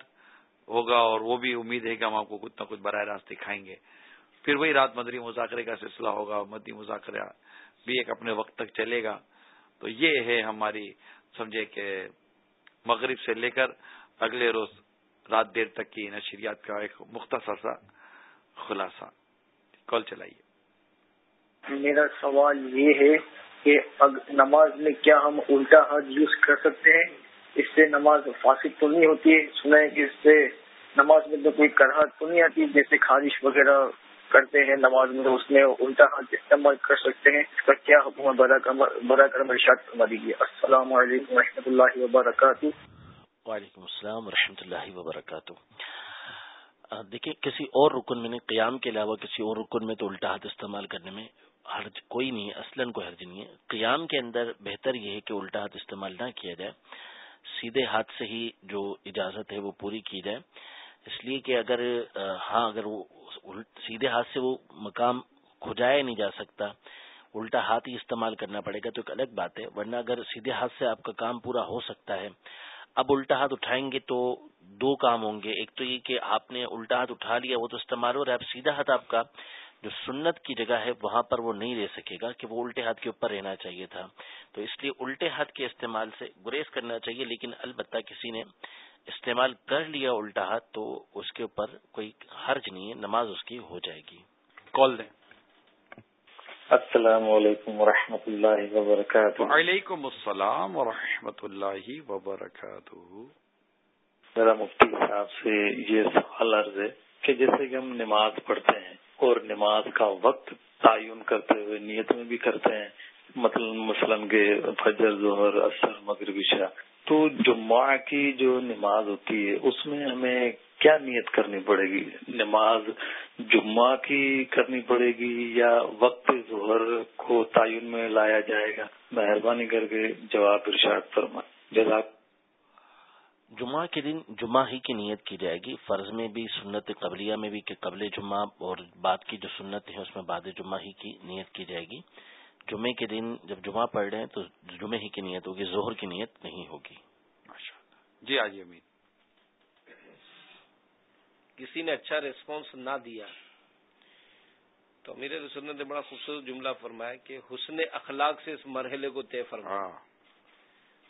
ہوگا اور وہ بھی امید ہے کہ ہم آپ کو کچھ نہ کچھ براہ راست دکھائیں گے۔ پھر وہی رات مدری مذاکرے کا سلسلہ ہوگا مدی مذاکرہ بھی ایک اپنے وقت تک چلے گا۔ تو یہ ہے ہماری، سمجھے کہ مغرب سے لے کر اگلے روز رات دیر تک کی نشریات کا ایک مختصر سا خلاصہ۔ کال چلائیے۔ میرا سوال یہ ہے کہ نماز میں کیا ہم الٹا حج یوز کر سکتے ہیں؟ اس سے نماز فاسد تو نہیں ہوتی سنا ہے کہ اس سے نماز میں تو کوئی کراہٹ تو نہیں آتی، جیسے خارش وغیرہ کرتے ہیں نماز میں اس میں الٹا ہاتھ استعمال کر سکتے ہیں۔ اس کا کیا حکم برا کرم ارشاد فرما دیجیے السلام علیکم و اللہ وبرکاتہ۔ وعلیکم السلام و رحمۃ اللہ وبرکاتہ۔ دیکھیں کسی اور رکن میں قیام کے علاوہ کسی اور رکن میں تو الٹا ہاتھ استعمال کرنے میں حرج کوئی نہیں ہے، اصلاً کوئی حرج نہیں ہے۔ قیام کے اندر بہتر یہ ہے کہ الٹا ہاتھ استعمال نہ کیا جائے۔ سیدھے ہاتھ سے ہی جو اجازت ہے وہ پوری کی جائے۔ اس لیے کہ اگر ہاں اگر وہ سیدھے ہاتھ سے وہ مقام کھجایا نہیں جا سکتا، الٹا ہاتھ ہی استعمال کرنا پڑے گا، تو ایک الگ بات ہے، ورنہ اگر سیدھے ہاتھ سے آپ کا کام پورا ہو سکتا ہے، اب الٹا ہاتھ اٹھائیں گے تو دو کام ہوں گے، ایک تو یہ کہ آپ نے الٹا ہاتھ اٹھا لیا، وہ تو استعمال ہو رہا ہے، اب سیدھا ہاتھ آپ کا جو سنت کی جگہ ہے، وہاں پر وہ نہیں رہ سکے گا کہ وہ الٹے ہاتھ کے اوپر رہنا چاہیے تھا۔ تو اس لیے الٹے ہاتھ کے استعمال سے گریز کرنا چاہیے، لیکن البتہ کسی نے استعمال کر لیا الٹا ہاتھ تو اس کے اوپر کوئی حرج نہیں ہے نماز اس کی ہو جائے گی۔ کال دیں۔ السلام علیکم و اللہ وبرکاتہ۔ وعلیکم السلام و اللہ وبرکاتہ۔ میرا مفتی صاحب سے یہ سوال عرض ہے کہ جیسے کہ ہم نماز پڑھتے ہیں اور نماز کا وقت تعین کرتے ہوئے نیت میں بھی کرتے ہیں مثلا مثلاً کہ فجر ظہر اثر مغرب شاہ تو جمعہ کی جو نماز ہوتی ہے، اس میں ہمیں کیا نیت کرنی پڑے گی؟ نماز جمعہ کی کرنی پڑے گی یا وقت ظہر کو تعین میں لایا جائے گا؟ مہربانی کر کے جواب ارشاد فرما جزاک جمعہ کے دن جمعہ ہی کی نیت کی جائے گی۔ فرض میں بھی، سنت قبلیہ میں بھی کہ قبل جمعہ اور بعد کی جو سنت ہے اس میں بعد جمعہ ہی کی نیت کی جائے گی۔ جمعے کے دن جب جمعہ پڑھ رہے ہیں تو جمعے ہی کی نیت ہوگی زہر کی نیت نہیں ہوگی۔ جی آج امید کسی نے اچھا ریسپانس نہ دیا تو میرے سنت نے بڑا خوبصورت جملہ فرمایا کہ حسن اخلاق سے اس مرحلے کو طے فرمایا ہاں۔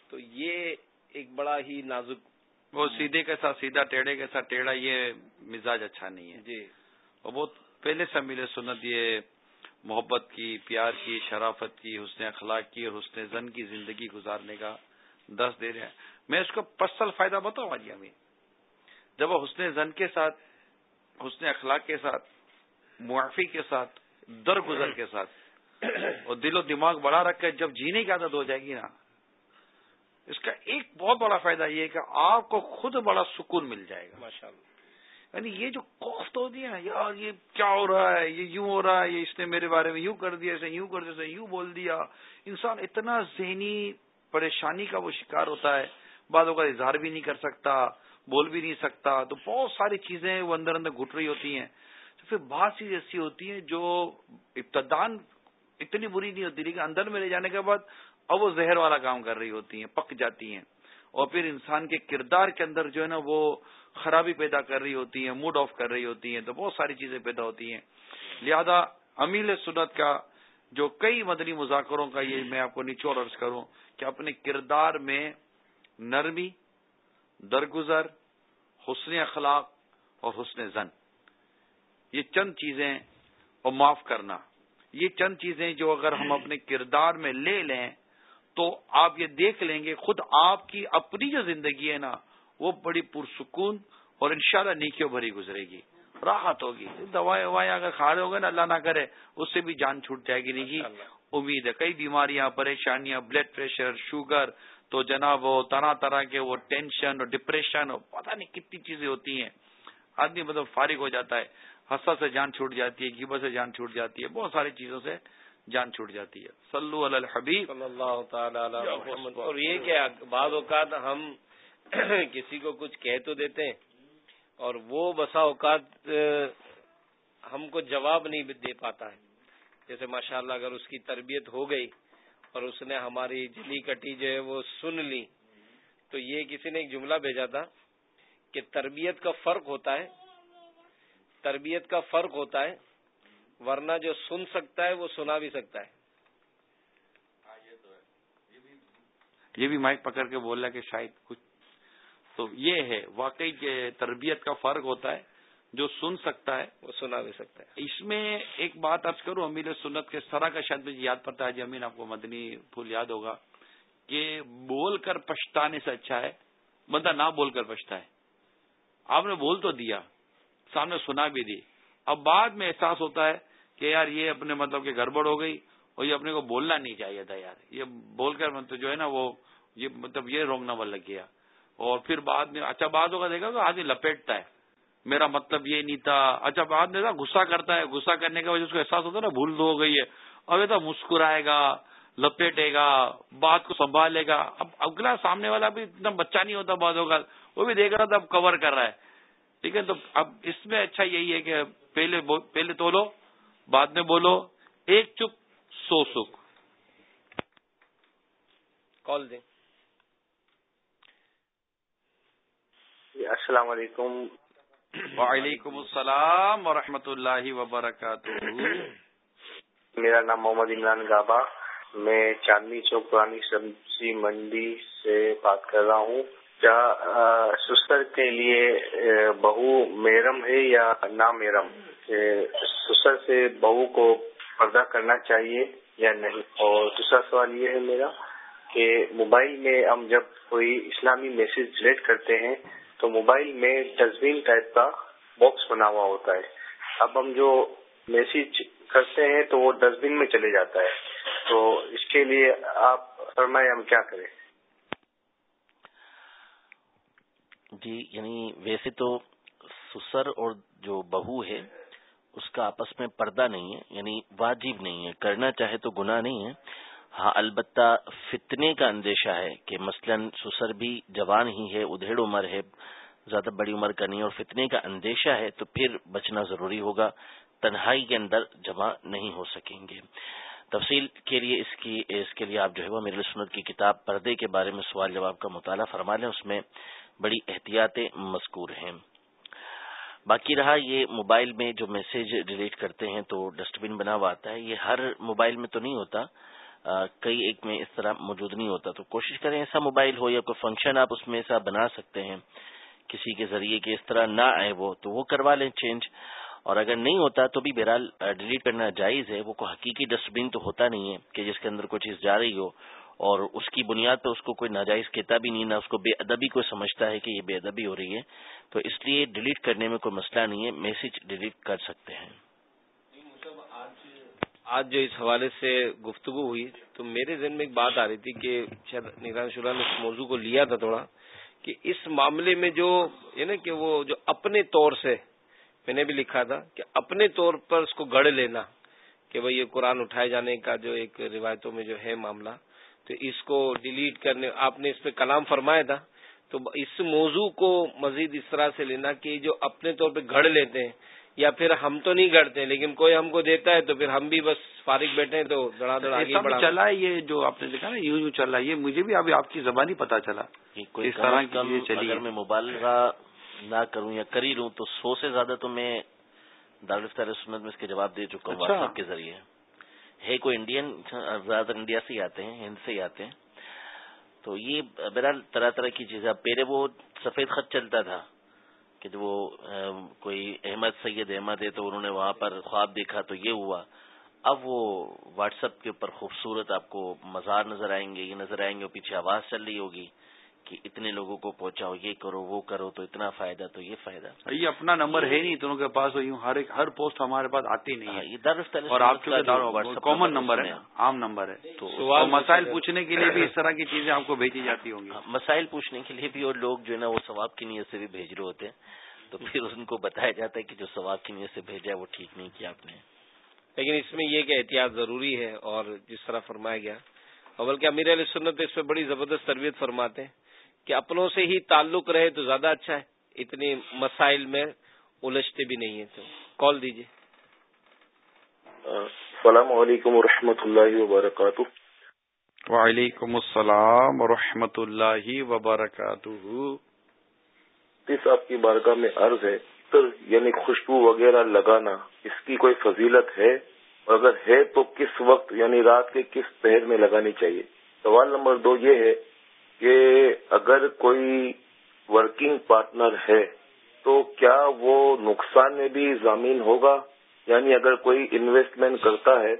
تو یہ ایک بڑا ہی نازک وہ سیدھے کے ساتھ سیدھا ٹیڑھے کے ساتھ ٹیڑھا یہ مزاج اچھا نہیں ہے۔ جی۔ اور بہت پہلے سے ملے سنت یہ محبت کی، پیار کی، شرافت کی، حسن اخلاق کی اور حسن زن کی زندگی گزارنے کا دس دے رہے ہیں۔ میں اس کو پسل فائدہ بتاؤں جی ہمیں جب وہ حسن زن کے ساتھ، حسن اخلاق کے ساتھ، معافی کے ساتھ، درگزر کے ساتھ، اور دل و دماغ بڑا رکھ کے جب جینے کی عادت ہو جائے گی نا، اس کا ایک بہت بڑا فائدہ یہ ہے کہ آپ کو خود بڑا سکون مل جائے گا۔ ماشاء اللہ یعنی یہ جو کوفت ہوتی ہے، یار یہ کیا ہو رہا ہے؟ یہ یوں ہو رہا ہے، یہ اس نے میرے بارے میں یوں کر دیا، اسے یوں کر دیا، اسے یوں بول دیا۔ انسان اتنا ذہنی پریشانی کا وہ شکار ہوتا ہے بعدوں کا اظہار بھی نہیں کر سکتا، بول بھی نہیں سکتا۔ تو بہت ساری چیزیں وہ اندر اندر گھٹ رہی ہوتی ہیں۔ تو پھر بات چیز ایسی ہوتی ہیں جو ابتدان اتنی بری نہیں ہوتی، لیکن اندر میں لے جانے کے بعد اب وہ زہر والا کام کر رہی ہوتی ہیں، پک جاتی ہیں۔ اور پھر انسان کے کردار کے اندر جو ہے نا وہ خرابی پیدا کر رہی ہوتی ہیں موڈ آف کر رہی ہوتی ہیں، تو بہت ساری چیزیں پیدا ہوتی ہیں۔ لہذا امیل سنت کا جو کئی مدنی مذاکروں کا یہ میں آپ کو نچوڑ عرض کروں کہ اپنے کردار میں نرمی، درگزر، حسن اخلاق اور حسن زن یہ چند چیزیں اور معاف کرنا۔ یہ چند چیزیں جو اگر ہم اپنے کردار میں لے لیں تو آپ یہ دیکھ لیں گے خود آپ کی اپنی جو زندگی ہے نا وہ بڑی پرسکون اور انشاءاللہ نیکیوں بھری گزرے گی۔ راحت ہوگی۔ دوائیں وائیں اگر کھا رہے ہو گے نا اللہ نہ کرے اس سے بھی جان چھوٹ جائے گی نہیں امید ہے کئی بیماریاں پریشانیاں بلڈ پریشر شوگر تو جناب وہ طرح طرح کے وہ ٹینشن اور ڈپریشن اور پتہ نہیں کتنی چیزیں ہوتی ہیں۔ آدمی مطلب فارغ ہو جاتا ہے ہنسا سے جان چھوٹ جاتی ہے گیبا سے جان چھوٹ جاتی ہے بہت ساری چیزوں سے جان چھوٹ جاتی ہے۔ سلو الحبیب۔ صلی اللہ تعالی اور یہ کہ بعض اوقات ہم *clears throat* کسی کو کچھ کہہ تو دیتے ہیں اور وہ بسا اوقات ہم کو جواب نہیں دے پاتا ہے۔ جیسے ماشاءاللہ اگر اس کی تربیت ہو گئی اور اس نے ہماری جلی کٹی جو ہے وہ سن لی تو یہ کسی نے ایک جملہ بھیجا تھا کہ تربیت کا فرق ہوتا ہے تربیت کا فرق ہوتا ہے ورنہ جو سن سکتا ہے وہ سنا بھی سکتا ہے۔ یہ بھی مائک پکڑ کے بول رہا کہ شاید کچھ تو یہ ہے واقعی کہ تربیت کا فرق ہوتا ہے۔ جو سن سکتا ہے وہ سنا بھی سکتا ہے۔ اس میں ایک بات ارض کروں امیر سنت کے سرا کا شاید مجھے یاد پڑتا ہے امین آپ کو مدنی پھول یاد ہوگا کہ بول کر پچھتانے سے اچھا ہے بندہ نہ بول کر پچھتا ہے۔ آپ نے بول تو دیا سامنے سنا بھی دی۔ اب بعد میں احساس ہوتا ہے کہ یار یہ اپنے مطلب کہ گڑبڑ ہو گئی اور یہ اپنے کو بولنا نہیں چاہیے تھا یار۔ یہ بول کر مطلب جو ہے نا وہ یہ مطلب یہ رونگ نمبر لگ گیا۔ اور پھر بعد میں اچھا بات ہوگا دیکھا تو آدمی لپیٹتا ہے۔ میرا مطلب یہ نہیں تھا۔ اچھا بعد میں غصہ کرتا ہے۔ غصہ کرنے کی وجہ سے احساس ہوتا ہے نا بھول ہو گئی ہے۔ اور یہ تو مسکرائے گا، لپیٹے گا، بات کو سنبھالے گا۔ اب اگلا سامنے والا بھی اتنا بچہ نہیں ہوتا بعد ہوگا وہ بھی دیکھ رہا تھا، اب کور کر رہا ہے۔ ٹھیک ہے، تو اب اس میں اچھا یہی ہے کہ پہلے پہلے تو لو۔ بعد میں بولو ایک چپ سو سکھ کال دیں۔ جی، السلام علیکم۔ وعلیکم السلام ورحمۃ اللہ وبرکاتہ۔ میرا نام محمد عمران گابا۔ میں چاندنی چوک پرانی سبزی منڈی سے بات کر رہا ہوں۔ کیا سسر کے لیے بہو میرم ہے یا نامیرم سسر سے بہو کو پردہ کرنا چاہیے یا نہیں؟ اور دوسرا سوال یہ ہے میرا کہ موبائل میں ہم جب کوئی اسلامی میسج ڈیلیٹ کرتے ہیں تو موبائل میں ڈسٹ بین ٹائپ کا باکس بنا ہوا ہوتا ہے۔ اب ہم جو میسج کرتے ہیں تو وہ ڈسٹبین میں چلے جاتا ہے۔ تو اس کے لیے آپ فرمائے ہم کیا کریں؟ جی یعنی ویسے تو سسر اور جو بہو ہے اس کا آپس میں پردہ نہیں ہے یعنی واجب نہیں ہے۔ کرنا چاہے تو گناہ نہیں ہے۔ ہاں البتہ فتنے کا اندیشہ ہے کہ مثلا سسر بھی جوان ہی ہے، ادھیڑ عمر ہے، زیادہ بڑی عمر کا نہیں، اور فتنے کا اندیشہ ہے تو پھر بچنا ضروری ہوگا۔ تنہائی کے اندر جمع نہیں ہو سکیں گے۔ تفصیل کے لیے اس کی، اس کے لیے آپ جو ہے وہ میرے سنت کی کتاب پردے کے بارے میں سوال جواب کا مطالعہ فرما لیں۔ اس میں بڑی احتیاطیں مذکور ہیں۔ باقی رہا، یہ موبائل میں جو میسج ڈیلیٹ کرتے ہیں تو ڈسٹ بن بنا ہوا آتا ہے۔ یہ ہر موبائل میں تو نہیں ہوتا کئی ایک میں اس طرح موجود نہیں ہوتا۔ تو کوشش کریں ایسا موبائل ہو یا کوئی فنکشن آپ اس میں ایسا بنا سکتے ہیں، کسی کے ذریعے کہ اس طرح نہ آئے وہ، تو وہ کروا لیں چینج۔ اور اگر نہیں ہوتا تو بھی بہرحال ڈیلیٹ کرنا جائز ہے۔ وہ کوئی حقیقی ڈسٹ بین تو ہوتا نہیں ہے کہ جس کے اندر کوئی چیز جا رہی ہو۔ اور اس کی بنیاد پہ اس کو کوئی ناجائز کہتا بھی نہیں، نہ اس کو بے ادبی کوئی سمجھتا ہے کہ یہ بے ادبی ہو رہی ہے۔ تو اس لیے ڈیلیٹ کرنے میں کوئی مسئلہ نہیں ہے، میسج ڈیلیٹ کر سکتے ہیں۔ جی، آج جو اس حوالے سے گفتگو ہوئی، تو میرے ذہن میں ایک بات آ رہی تھی کہ شاید نگران شورا نے اس موضوع کو لیا تھا تھوڑا، کہ اس معاملے میں جو ہے نا کہ وہ جو اپنے طور سے، میں نے بھی لکھا تھا کہ اپنے طور پر اس کو گڑھ لینا، کہ بھائی یہ قرآن اٹھائے جانے کا جو ایک روایتوں میں جو ہے معاملہ تو اس کو ڈیلیٹ کرنے آپ نے اس پہ کلام فرمایا تھا۔ تو اس موضوع کو مزید اس طرح سے لینا کہ جو اپنے طور پہ گھڑ لیتے ہیں یا پھر ہم تو نہیں گڑتے لیکن کوئی ہم کو دیتا ہے تو پھر ہم بھی بس فارغ بیٹھے ہیں تو دڑا دڑا آگے بڑھا۔ چلا ہے یہ جو آپ نے دیکھا نا یوں یوں چل رہا ہے یہ مجھے بھی ابھی آپ کی زبان ہی پتا چلا اس طرح اگر میں مبالغہ نہ کروں یا کر ہی لوں تو سو سے زیادہ تو میں دارالفتار سنت میں اس کے جواب دے چکا ہوں واٹس ایپ کے ذریعے۔ ہے کوئی انڈین زیادہ تر انڈیا سے ہی آتے ہیں ہند سے ہی آتے ہیں۔ تو یہ بہرحال طرح طرح کی چیزیں پہلے وہ سفید خط چلتا تھا کہ وہ کوئی احمد سید احمد ہے تو انہوں نے وہاں پر خواب دیکھا تو یہ ہوا۔ اب وہ واٹس ایپ کے اوپر خوبصورت آپ کو مزار نظر آئیں گے، یہ نظر آئیں گے پیچھے آواز چل رہی ہوگی۔ کہ اتنے لوگوں کو پہنچاؤ یہ کرو وہ کرو تو اتنا فائدہ تو یہ فائدہ۔ یہ اپنا نمبر ہے نہیں تمہوں کے پاس ہر ایک ہر پوسٹ ہمارے پاس آتی نہیں ہے۔ ہاں، یہ اور آپ کامن نمبر ہے عام نمبر ہے۔ تو مسائل پوچھنے کے لیے بھی اس طرح کی چیزیں آپ کو بھیجی جاتی ہوں گی۔ ہاں، مسائل پوچھنے کے لیے بھی اور لوگ جو ہے نا وہ ثواب کی نیت سے بھی بھیج رہے ہوتے ہیں۔ تو پھر ان کو بتایا جاتا ہے کہ جو ثواب کی نیت سے بھیجا ہے وہ ٹھیک نہیں کیا آپ نے۔ لیکن اس میں یہ کہ احتیاط ضروری ہے اور جس طرح فرمایا گیا اول کہ امیر علیہ سنت اس پہ بڑی زبردست تربیت فرماتے ہیں۔ کہ اپنوں سے ہی تعلق رہے تو زیادہ اچھا ہے۔ اتنی مسائل میں الجھتے بھی نہیں ہیں تو۔ کال دیجیے السلام علیکم و اللہ وبرکاتہ۔ وعلیکم السلام و اللہ وبرکاتہ۔ آپ کی بارگاہ میں عرض ہے یعنی خوشبو وغیرہ لگانا اس کی کوئی فضیلت ہے؟ اور اگر ہے تو کس وقت یعنی رات کے کس پہر میں لگانی چاہیے؟ سوال نمبر دو یہ ہے کہ اگر کوئی ورکنگ پارٹنر ہے تو کیا وہ نقصان میں بھی ضامین ہوگا؟ یعنی اگر کوئی انویسٹمنٹ کرتا ہے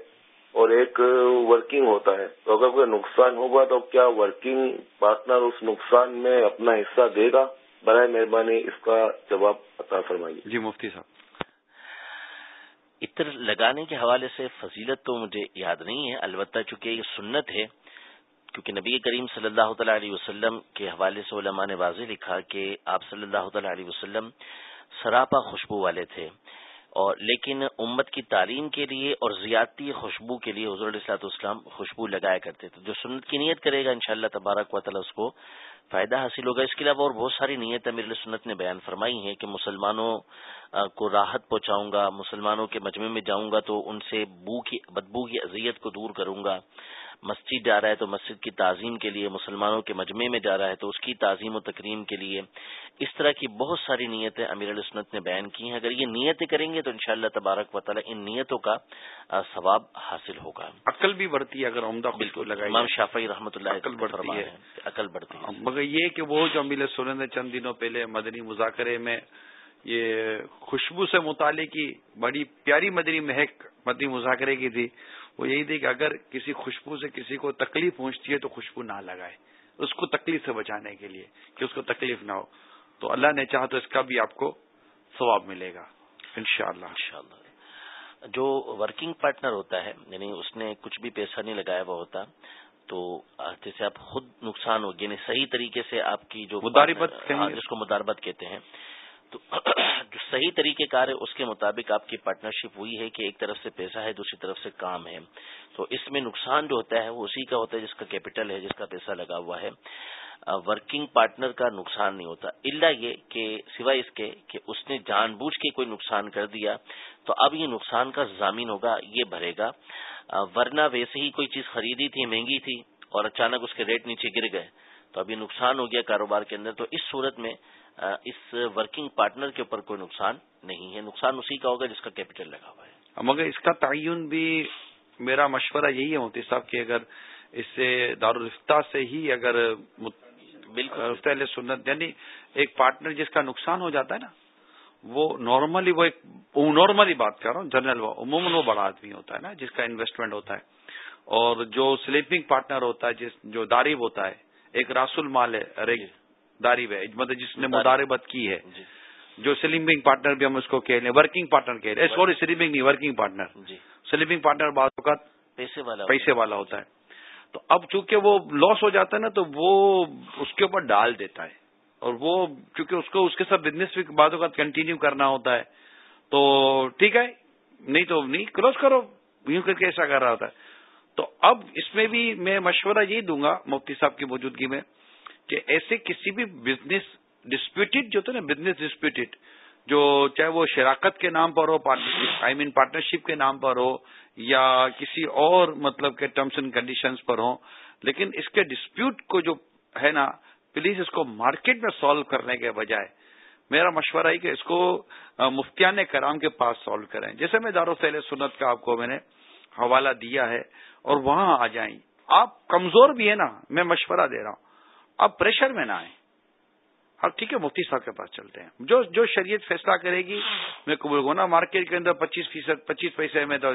اور ایک ورکنگ ہوتا ہے تو اگر کوئی نقصان ہوگا تو کیا ورکنگ پارٹنر اس نقصان میں اپنا حصہ دے گا؟ برائے مہربانی اس کا جواب عطا فرمائیے۔ جی مفتی صاحب۔ عطر لگانے کے حوالے سے فضیلت تو مجھے یاد نہیں ہے البتہ چونکہ یہ سنت ہے کیونکہ نبی کریم صلی اللہ تعالی علیہ وسلم کے حوالے سے علماء نے واضح لکھا کہ آپ صلی اللہ تعالی علیہ وسلم سراپا خوشبو والے تھے اور لیکن امت کی تعلیم کے لیے اور زیادتی خوشبو کے لیے حضور علیہ اسلام خوشبو لگایا کرتے تھے۔ جو سنت کی نیت کرے گا انشاءاللہ تبارک و تعالی اس کو فائدہ حاصل ہوگا۔ اس کے علاوہ اور بہت ساری نیت امیر سنت نے بیان فرمائی ہیں کہ مسلمانوں کو راحت پہنچاؤں گا، مسلمانوں کے مجمع میں جاؤں گا تو ان سے بو کی، بدبو کی اذیت کو دور کروں گا۔ مسجد جا رہا ہے تو مسجد کی تعظیم کے لیے مسلمانوں کے مجمع میں جا رہا ہے تو اس کی تعظیم و تکریم کے لیے اس طرح کی بہت ساری نیتیں امیر السنت نے بیان کی ہیں۔ اگر یہ نیتیں کریں گے تو انشاءاللہ تبارک و تعالی ان نیتوں کا ثواب حاصل ہوگا۔ عقل بھی بڑھتی ہے اگر عمدہ بالکل۔ امام شافی رحمۃ اللہ عقل بڑھتی ہے۔ عقل بڑھتی ہے۔ مگر یہ کہ وہ جو امیر سورن نے چند دنوں پہلے مدنی مذاکرے میں یہ خوشبو سے متعلق کی بڑی پیاری مدنی مہک مدنی مذاکرے کی تھی وہ یہی تھی کہ اگر کسی خوشبو سے کسی کو تکلیف پہنچتی ہے تو خوشبو نہ لگائے اس کو تکلیف سے بچانے کے لیے کہ اس کو تکلیف نہ ہو۔ تو اللہ نے چاہا تو اس کا بھی آپ کو ثواب ملے گا انشاءاللہ۔ انشاءاللہ۔ جو ورکنگ پارٹنر ہوتا ہے یعنی اس نے کچھ بھی پیسہ نہیں لگایا ہوا ہوتا تو جیسے آپ خود نقصان ہوگی یعنی صحیح طریقے سے آپ کی جو مداربت جس کو مداربت کہتے ہیں تو جو صحیح طریقہ کار ہے، اس کے مطابق آپ کی پارٹنرشپ ہوئی ہے کہ ایک طرف سے پیسہ ہے، دوسری طرف سے کام ہے۔ تو اس میں نقصان جو ہوتا ہے، وہ اسی کا ہوتا ہے جس کا کیپٹل ہے، جس کا پیسہ لگا ہوا ہے۔ ورکنگ پارٹنر کا نقصان نہیں ہوتا۔ اللہ یہ کہ سوائے اس کے کہ اس نے جان بوجھ کے کوئی نقصان کر دیا، تو اب یہ نقصان کا ضامین ہوگا، یہ بھرے گا۔ ورنہ ویسے ہی کوئی چیز خریدی تھی، مہنگی تھی اور اچانک اس کے ریٹ نیچے گر گئے، تو اب یہ نقصان ہو گیا کاروبار کے اندر۔ تو اس صورت میں اس ورکنگ پارٹنر کے اوپر کوئی نقصان نہیں ہے۔ نقصان اسی کا ہوگا جس کا کیپٹل لگا ہوا ہے۔ مگر اس کا تعین بھی میرا مشورہ یہی ہے موتی صاحب کہ اگر اس سے دارالفتہ سے ہی اگر بالکل۔ سنت یعنی ایک پارٹنر جس کا نقصان ہو جاتا ہے نا وہ نارملی وہ ایک نارملی بات کر رہا ہوں جنرل عموماً وہ بڑا آدمی ہوتا ہے نا جس کا انویسٹمنٹ ہوتا ہے۔ اور جو سلیپنگ پارٹنر ہوتا ہے جس جو داریب ہوتا ہے ایک راسل مال ہے جی۔ داریب ہے مطلب جس نے مداربت کی ہے۔ جی۔ جو سلیپنگ پارٹنر بھی ہم اس کو کہہ ہیں ورکنگ پارٹنر کہہ رہے ہیں۔ سوری سلیپنگ نہیں ورکنگ پارٹنر۔ سلیپنگ پارٹنر بعض اوقات پیسے والا پیسے والا ہوتا ہے۔ تو اب چونکہ وہ لاس ہو جاتا ہے نا تو وہ اس کے اوپر ڈال دیتا ہے۔ اور وہ چونکہ اس کو اس کے ساتھ بزنس بھی بعض اوقات کنٹینیو کرنا ہوتا ہے۔ تو ٹھیک ہے نہیں تو نہیں کلوز کرو۔ یوں کر کے ایسا کر رہا ہوتا ہے۔ تو اب اس میں بھی میں مشورہ یہی دوں گا مفتی صاحب کی موجودگی میں کہ ایسے کسی بھی بزنس ڈسپیوٹیڈ جو تھا نا بزنس ڈسپیوٹیڈ جو چاہے وہ شراکت کے نام پر ہو آئی مین پارٹنرشپ کے نام پر ہو یا کسی اور مطلب کے ٹرمس اینڈ کنڈیشنز پر ہو، لیکن اس کے ڈسپیوٹ کو جو ہے نا پلیز اس کو مارکیٹ میں سالو کرنے کے بجائے میرا مشورہ ہے کہ اس کو مفتیان کرام کے پاس سالو کریں۔ جیسے میں دارو سیل سنت کا آپ کو میں نے حوالہ دیا ہے اور وہاں آ جائیں۔ آپ کمزور بھی ہیں نا، میں مشورہ دے رہا ہوں۔ آپ پریشر میں نہ آئیں۔ اب ٹھیک ہے، مفتی صاحب کے پاس چلتے ہیں۔ جو جو شریعت فیصلہ کرے گی، میں قبول نا، مارکیٹ کے اندر پچیس فیصد، پچیس پیسے میں تو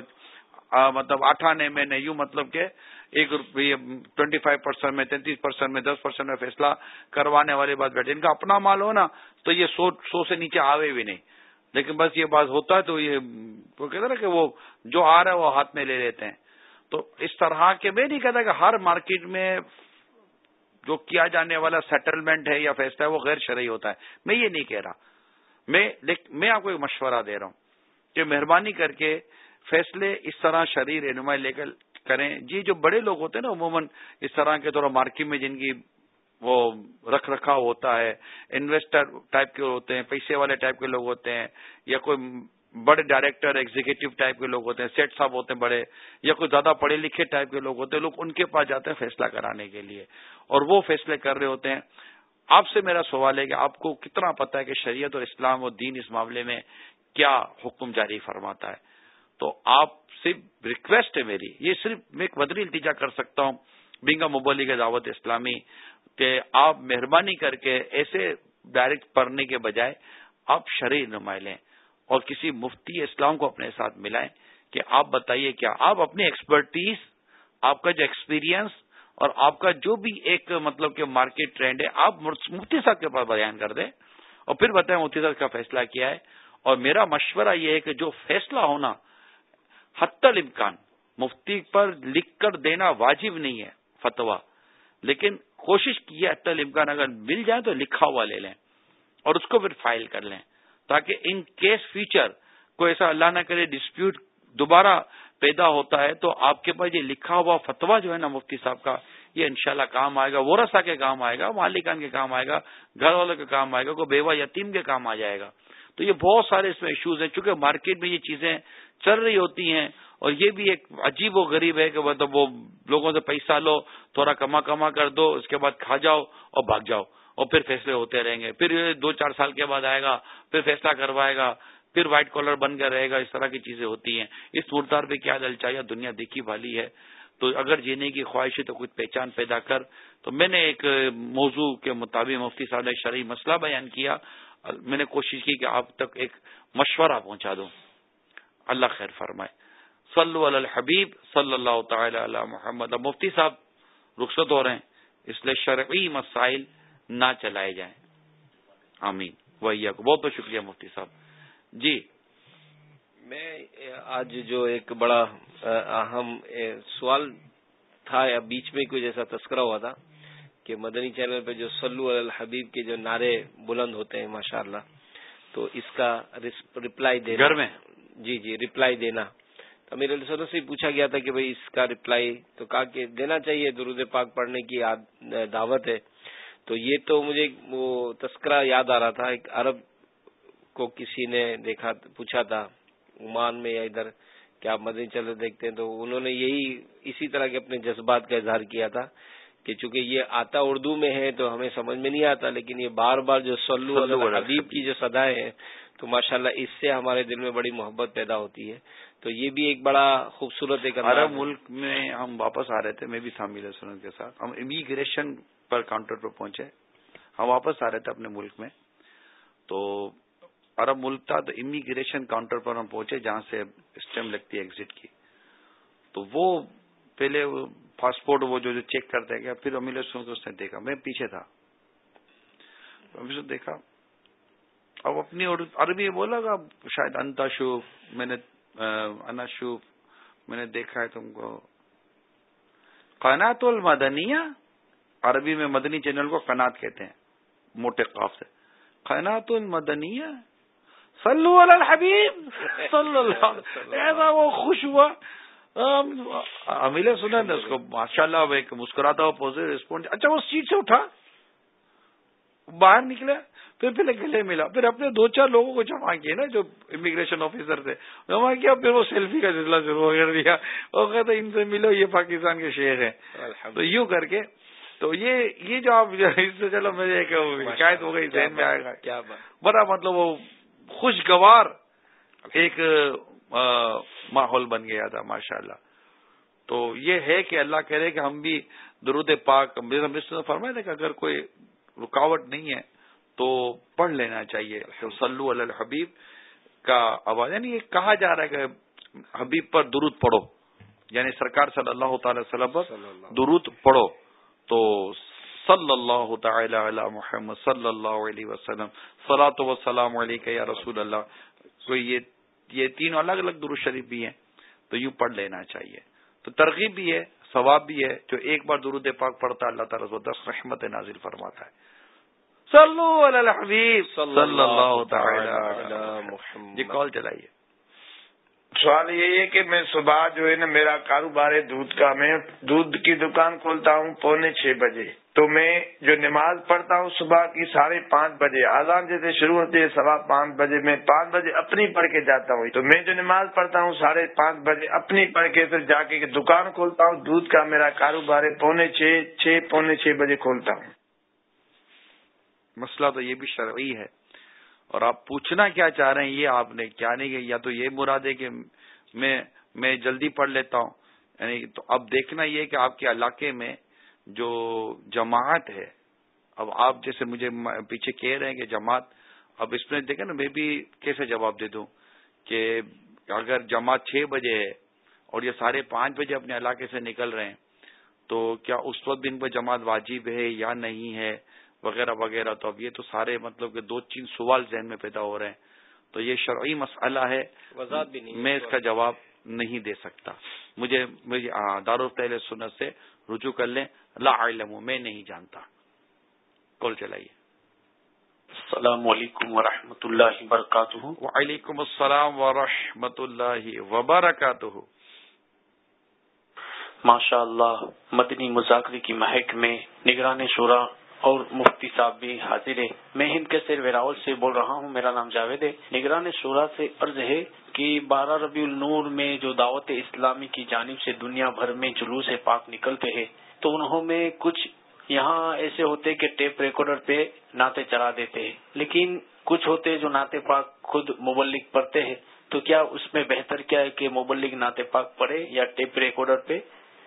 مطلب آٹھانے میں نہیں یوں مطلب کہ ایک روپیے ٹوینٹی فائیو پرسینٹ میں، تینتیس پرسینٹ میں، دس پرسینٹ میں فیصلہ کروانے والے بات بیٹھے۔ ان کا اپنا مال ہو نا، تو یہ سو سو سے نیچے آوے بھی نہیں۔ لیکن بس یہ بات ہوتا ہے تو یہ، وہ کہتے نا کہ وہ جو آ رہا ہے وہ ہاتھ میں لے لیتے ہیں۔ تو اس طرح کے میں نہیں کہتا کہ ہر مارکیٹ میں جو کیا جانے والا سیٹلمنٹ ہے یا فیصلہ ہے، وہ غیر شرعی ہوتا ہے۔ میں یہ نہیں کہہ رہا۔ میں میں آپ کو ایک مشورہ دے رہا ہوں کہ مہربانی کر کے فیصلے اس طرح شرعی رہنمائی لے کر کریں۔ جی جو بڑے لوگ ہوتے ہیں نا، عموماً اس طرح کے تھوڑا مارکیٹ میں جن کی وہ رکھ رکھاؤ ہوتا ہے انویسٹر ٹائپ کے ہوتے ہیں، پیسے والے ٹائپ کے لوگ ہوتے ہیں، یا کوئی بڑے ڈائریکٹر ایگزیکٹو ٹائپ کے لوگ ہوتے ہیں سیٹ صاحب ہوتے ہیں بڑے، یا کوئی زیادہ پڑھے لکھے ٹائپ کے لوگ ہوتے ہیں، لوگ ان کے پاس جاتے ہیں فیصلہ کرانے کے لیے۔ اور وہ فیصلے کر رہے ہوتے ہیں۔ آپ سے میرا سوال ہے کہ آپ کو کتنا پتا ہے کہ شریعت اور اسلام اور دین اس معاملے میں کیا حکم جاری فرماتا ہے؟ تو آپ صرف ریکویسٹ ہے میری، یہ صرف میں ایک بدری التجا کر سکتا ہوں بنگا مبلی کے دعوت اسلامی کہ آپ مہربانی کر کے ایسے ڈائریکٹ پڑھنے کے بجائے آپ شرعی نمائیں لیں اور کسی مفتی اسلام کو اپنے ساتھ ملائیں کہ آپ بتائیے کیا آپ اپنی ایکسپرٹیز آپ کا جو ایکسپیرینس اور آپ کا جو بھی ایک مطلب کہ مارکیٹ ٹرینڈ ہے، آپ مفتی صاحب کے پاس بیان کر دیں۔ اور پھر بتائیں مفتی صاحب کا فیصلہ کیا ہے۔ اور میرا مشورہ یہ ہے کہ جو فیصلہ ہونا حت الامکان، مفتی پر لکھ کر دینا واجب نہیں ہے فتوا لیکن کوشش کی ہے حت الامکان، اگر مل جائے تو لکھا ہوا لے لیں اور اس کو پھر فائل کر لیں تاکہ ان کیس فیچر کو ایسا اللہ نہ کرے ڈسپیوٹ دوبارہ پیدا ہوتا ہے تو آپ کے پاس یہ لکھا ہوا فتوا جو ہے نا مفتی صاحب کا، یہ انشاءاللہ کام آئے گا، ورثہ کے کام آئے گا، مالکان کے کام آئے گا گھر والوں کے کام آئے گا، کوئی بیوہ یتیم کے کام آ جائے گا۔ تو یہ بہت سارے اس میں ایشوز ہیں۔ چونکہ مارکیٹ میں یہ چیزیں چل رہی ہوتی ہیں اور یہ بھی ایک عجیب و غریب ہے کہ مطلب وہ لوگوں سے پیسہ لو، تھوڑا کما کما کر دو، اس کے بعد کھا جاؤ اور بھاگ جاؤ اور پھر فیصلے ہوتے رہیں گے۔ پھر دو چار سال کے بعد آئے گا، پھر فیصلہ کروائے گا۔ پھر وائٹ کالر بن کر رہے گا، اس طرح کی چیزیں ہوتی ہیں۔ اس مردار پہ کیا دل چاہیے؟ دنیا دیکھی بھالی ہے۔ تو اگر جینے کی خواہش ہے تو کچھ پہچان پیدا کر۔ تو میں نے ایک موضوع کے مطابق مفتی صاحب نے شرعی مسئلہ بیان کیا۔ میں نے کوشش کی کہ آپ تک ایک مشورہ پہنچا دوں۔ اللہ خیر فرمائے۔ صلو علی الحبیب صلی اللہ تعالی علی محمد۔ اب مفتی صاحب رخصت ہو رہے ہیں، اس لیے شرعی مسائل نہ چلائے جائیں۔ آمین۔ وہی بہت بہت شکریہ مفتی صاحب۔ جی۔ میں آج جو ایک بڑا اہم سوال تھا یا بیچ میں کوئی جیسا تذکرہ ہوا تھا کہ مدنی چینل پہ جو سلو الحبیب کے جو نعرے بلند ہوتے ہیں ماشاء اللہ تو اس کا ریپلائی دینا۔ گھر میں؟ جی جی ریپلائی دینا۔ تو میرے سر سے پوچھا گیا تھا کہ بھائی اس کا ریپلائی تو کہا کہ دینا چاہیے درود پاک پڑھنے کی دعوت ہے۔ تو یہ تو مجھے وہ تذکرہ یاد آ رہا تھا ایک عرب کو کسی نے دیکھا پوچھا تھا عمان میں یا ادھر کہ آپ مدنی چلے دیکھتے ہیں؟ تو انہوں نے یہی اسی طرح کے اپنے جذبات کا اظہار کیا تھا کہ چونکہ یہ آتا اردو میں ہے تو ہمیں سمجھ میں نہیں آتا لیکن یہ بار بار جو سلو حبیب کی جو سدائے ہیں تو ماشاءاللہ اس سے ہمارے دل میں بڑی محبت پیدا ہوتی ہے۔ تو یہ بھی ایک بڑا خوبصورت ایک عرب ملک میں ہم واپس آ رہے تھے میں بھی شامل سنت کے ساتھ۔ ہم امیگریشن پر کاؤنٹر پر پہنچے۔ ہم واپس آ رہے تھے اپنے ملک میں۔ تو عرب ملک تھا تو امیگریشن کاؤنٹر پر ہم پہنچے جہاں سے اسٹیم لگتی ہے ایگزٹ کی۔ تو وہ پہلے پاسپورٹ وہ جو جو چیک کرتے گیا پھر امیل اس نے دیکھا۔ میں پیچھے تھا۔ دیکھا۔ اب اپنی عربی بولا گا شاید انتا شوف، میں نے انا شوف، میں نے دیکھا ہے تم کو۔ قنات المدنیہ، عربی میں مدنی چینل کو قنات کہتے ہیں، موٹے قاف سے۔ قنات المدنیہ صلو علی الحبیب صلی اللہ ایسا وہ خوش ہوا. امیلے سنا نے اس کو. ماشاء اللہ ایک مسکراتا ہوا پوزیٹو ریسپونس اچھا وہ سیٹ سے اٹھا. باہر نکلے پھر پہلے گلے ملا. پھر اپنے دو چار لوگوں کو جمع کیے نا جو امیگریشن آفیسر تھے. جمع کیا پھر وہ سیلفی کا سلسلہ شروع کر دیا. وہ کہتے ان سے ملو یہ پاکستان کے شہر ہیں. تو یوں کر کے تو یہ یہ جو آپ اس سے چلو مجھے شکایت ہو گئی ذہن میں آئے گا. کیا بڑا مطلب وہ خوشگوار ایک ماحول بن گیا تھا ماشاء اللہ تو یہ ہے کہ اللہ کہہ رہے کہ ہم بھی درود پاک فرمائے تھے کہ اگر کوئی رکاوٹ نہیں ہے تو پڑھ لینا چاہیے۔ سلو الحبیب کا آواز یعنی یہ کہا جا رہا ہے کہ حبیب پر درود پڑھو۔ یعنی سرکار صلی اللہ تعالی وسلم پر درود پڑھو۔ تو صلی اللہ تعالی علی محمد صلی اللہ علیہ وسلم. سلاۃ وسلام علیہ یا رسول اللہ کوئی یہ تینوں الگ الگ درود شریف بھی ہیں، تو یوں پڑھ لینا چاہیے۔ تو ترغیب بھی ہے، ثواب بھی ہے، جو ایک بار درود پاک پڑھتا اللہ تعالیٰ دس رحمت نازل فرماتا ہے۔ صلو علی الحبیب صلی اللہ تعالی جی کال چلائیے۔ سوال یہ ہے کہ میں صبح جو ہے نا میرا کاروبار ہے دودھ کا، میں دودھ کی دکان کھولتا ہوں پونے چھ بجے۔ تو میں جو نماز پڑھتا ہوں صبح کی ساڑھے پانچ بجے آزان جیسے شروع ہوتی ہے سوا پانچ بجے، میں پانچ بجے اپنی پڑھ کے جاتا ہوں۔ تو میں جو نماز پڑھتا ہوں ساڑھے پانچ بجے اپنی پڑھ کے پھر جا کے دکان کھولتا ہوں، دودھ کا میرا کاروبار ہے، پونے چھ چھ، پونے چھ بجے کھولتا ہوں۔ مسئلہ تو یہ بھی شرعی ہے اور آپ پوچھنا کیا چاہ رہے ہیں، یہ آپ نے کیا نہیں کہ یا تو یہ مراد ہے کہ میں میں جلدی پڑھ لیتا ہوں۔ یعنی تو اب دیکھنا یہ کہ آپ کے علاقے میں جو جماعت ہے، اب آپ جیسے مجھے پیچھے کہہ رہے ہیں کہ جماعت، اب اس میں دیکھیں نا، میں بھی کیسے جواب دے دوں کہ اگر جماعت چھ بجے ہے اور یہ ساڑھے پانچ بجے اپنے علاقے سے نکل رہے ہیں، تو کیا اس وقت بھی ان پر جماعت واجب ہے یا نہیں ہے؟ وغیرہ وغیرہ تو اب یہ تو سارے مطلب کہ دو تین سوال ذہن میں پیدا ہو رہے ہیں۔ تو یہ شرعی مسئلہ ہے۔ میں اس کا جواب نہیں دے سکتا۔ مجھے دارالفل سنت سے رجوع کر لیں۔ لا علم میں نہیں جانتا۔ کال چلائیے۔ السلام علیکم ورحمۃ اللہ وبرکاتہ۔ وعلیکم السلام ورحمۃ اللہ وبرکاتہ۔ ماشاء اللہ مدنی مذاکرے کی مہک میں نگران شورا اور مفتی صاحب بھی حاضر ہے میں ہند کے سیر ویراول سے بول رہا ہوں۔ میرا نام جاوید ہے۔ نگران شورا سے عرض ہے کہ بارہ ربیع النور میں جو دعوت اسلامی کی جانب سے دنیا بھر میں جلوس پاک نکلتے ہیں، تو انہوں میں کچھ یہاں ایسے ہوتے کہ ٹیپ ریکارڈر پہ ناطے چلا دیتے ہیں۔ لیکن کچھ ہوتے جو ناطے پاک خود مبلک پڑھتے ہیں، تو کیا اس میں بہتر کیا ہے کہ مبلک ناطے پاک پڑھے یا ٹیپ ریکارڈر پہ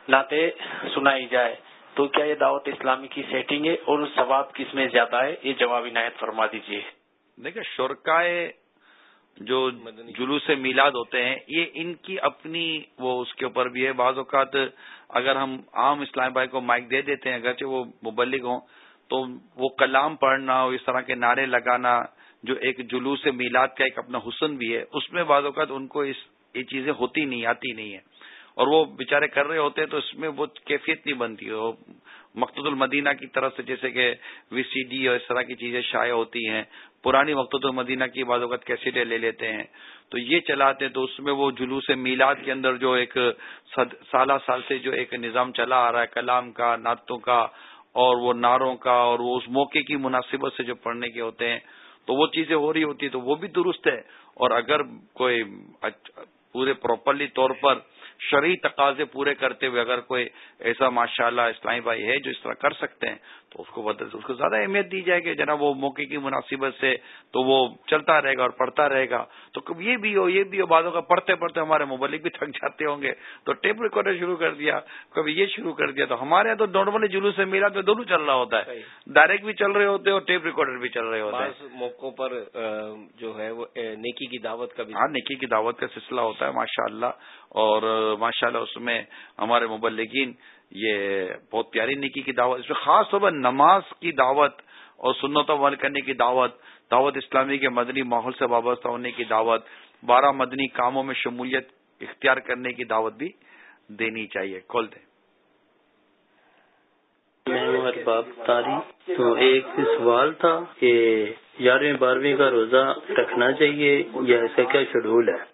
ناطے سنائی جائے؟ تو کیا یہ دعوت اسلامی کی سیٹنگ ہے اور ثواب کس میں زیادہ ہے؟ یہ جواب عنایت فرما دیجیے دیکھیں، شرکائے جو جلوس میلاد ہوتے ہیں، یہ ان کی اپنی وہ اس کے اوپر بھی ہے۔ بعض اوقات اگر ہم عام اسلام بھائی کو مائک دے دیتے ہیں، اگرچہ وہ مبلک ہوں، تو وہ کلام پڑھنا اور اس طرح کے نعرے لگانا جو ایک جلوس میلاد کا ایک اپنا حسن بھی ہے، اس میں بعض اوقات ان کو اس، یہ چیزیں ہوتی نہیں، آتی نہیں ہے اور وہ بےچارے کر رہے ہوتے ہیں تو اس میں وہ کیفیت نہیں بنتی، وہ مقتد المدینہ کی طرف سے جیسے کہ وی سی ڈی اور اس طرح کی چیزیں شائع ہوتی ہیں، پرانی مقتد المدینہ کی بعض اوقات کیسیٹیں لے لیتے ہیں۔ تو یہ چلاتے ہیں تو اس میں وہ جلوس میلاد کے اندر جو ایک سالہ سال سے جو ایک نظام چلا آ رہا ہے، کلام کا، نعتوں کا اور وہ نعروں کا اور وہ اس موقع کی مناسبت سے جو پڑھنے کے ہوتے ہیں، تو وہ چیزیں ہو رہی ہوتی تو وہ بھی درست ہے۔ اور اگر کوئی پورے پراپرلی طور پر شرعی تقاضے پورے کرتے ہوئے اگر کوئی ایسا ماشاء اللہ اسلامی بھائی ہے جو اس طرح کر سکتے ہیں تو اس کو بدل اس کو زیادہ اہمیت دی جائے کہ جناب وہ موقع کی مناسبت سے تو وہ چلتا رہے گا اور پڑھتا رہے گا۔ تو کب یہ بھی ہو یہ بھی ہو بعدوں کا پڑھتے پڑھتے ہمارے موبائل بھی تھک جاتے ہوں گے۔ تو ٹیپ ریکارڈر شروع کر دیا کبھی یہ شروع کر دیا تو ہمارے یہاں تو نارملی جلوس سے میرا تو دونوں چل رہا ہوتا ہے۔ ڈائریکٹ بھی چل رہے ہوتے ہیں اور ٹیپ ریکارڈر بھی چل رہے ہوتے ہیں۔ موقعوں پر جو ہے وہ نیکی کی دعوت کا بھی ہاں نیکی کی دعوت کا سلسلہ ہوتا ہے ماشاء اللہ اور ماشاء اللہ اس میں ہمارے مبلگین یہ بہت پیاری نیکی کی دعوت اس میں خاص طور پر نماز کی دعوت اور سنت عمل کرنے کی دعوت دعوت اسلامی کے مدنی ماحول سے وابستہ ہونے کی دعوت بارہ مدنی کاموں میں شمولیت اختیار کرنے کی دعوت بھی دینی چاہیے کھول دیں۔ تاریخ تو ایک سوال تھا کہ گیارہویں بارہویں کا روزہ رکھنا چاہیے یا ایسا کیا شیڈول ہے؟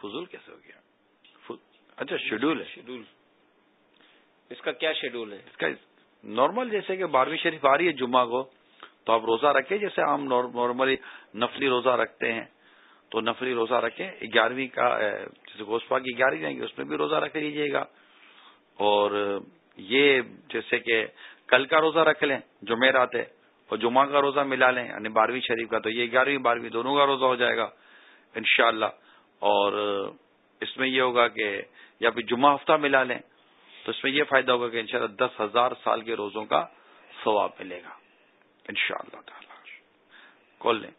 فضول کیسے ہو گیا؟ اچھا شیڈول ہے۔ شیڈول اس کا کیا شیڈول ہے؟ اس کا نارمل جیسے کہ بارہویں شریف آ رہی ہے جمعہ کو تو آپ روزہ رکھیں جیسے ہم نارملی نفلی روزہ رکھتے ہیں۔ تو نفلی روزہ رکھیں گیارہویں کا جیسے گوشپا کی گیارہویں جائیں گے اس میں بھی روزہ رکھ لیجیے گا۔ اور یہ جیسے کہ کل کا روزہ رکھ لیں جمعرات ہے اور جمعہ کا روزہ ملا لیں یعنی بارہویں شریف کا تو یہ گیارہویں بارہویں دونوں کا روزہ ہو جائے گا انشاءاللہ۔ اور اس میں یہ ہوگا کہ یا پھر جمعہ ہفتہ ملا لیں تو اس میں یہ فائدہ ہوگا کہ انشاءاللہ دس ہزار سال کے روزوں کا ثواب ملے گا۔ ان شاء اللہ تعالی۔ کھول لیں۔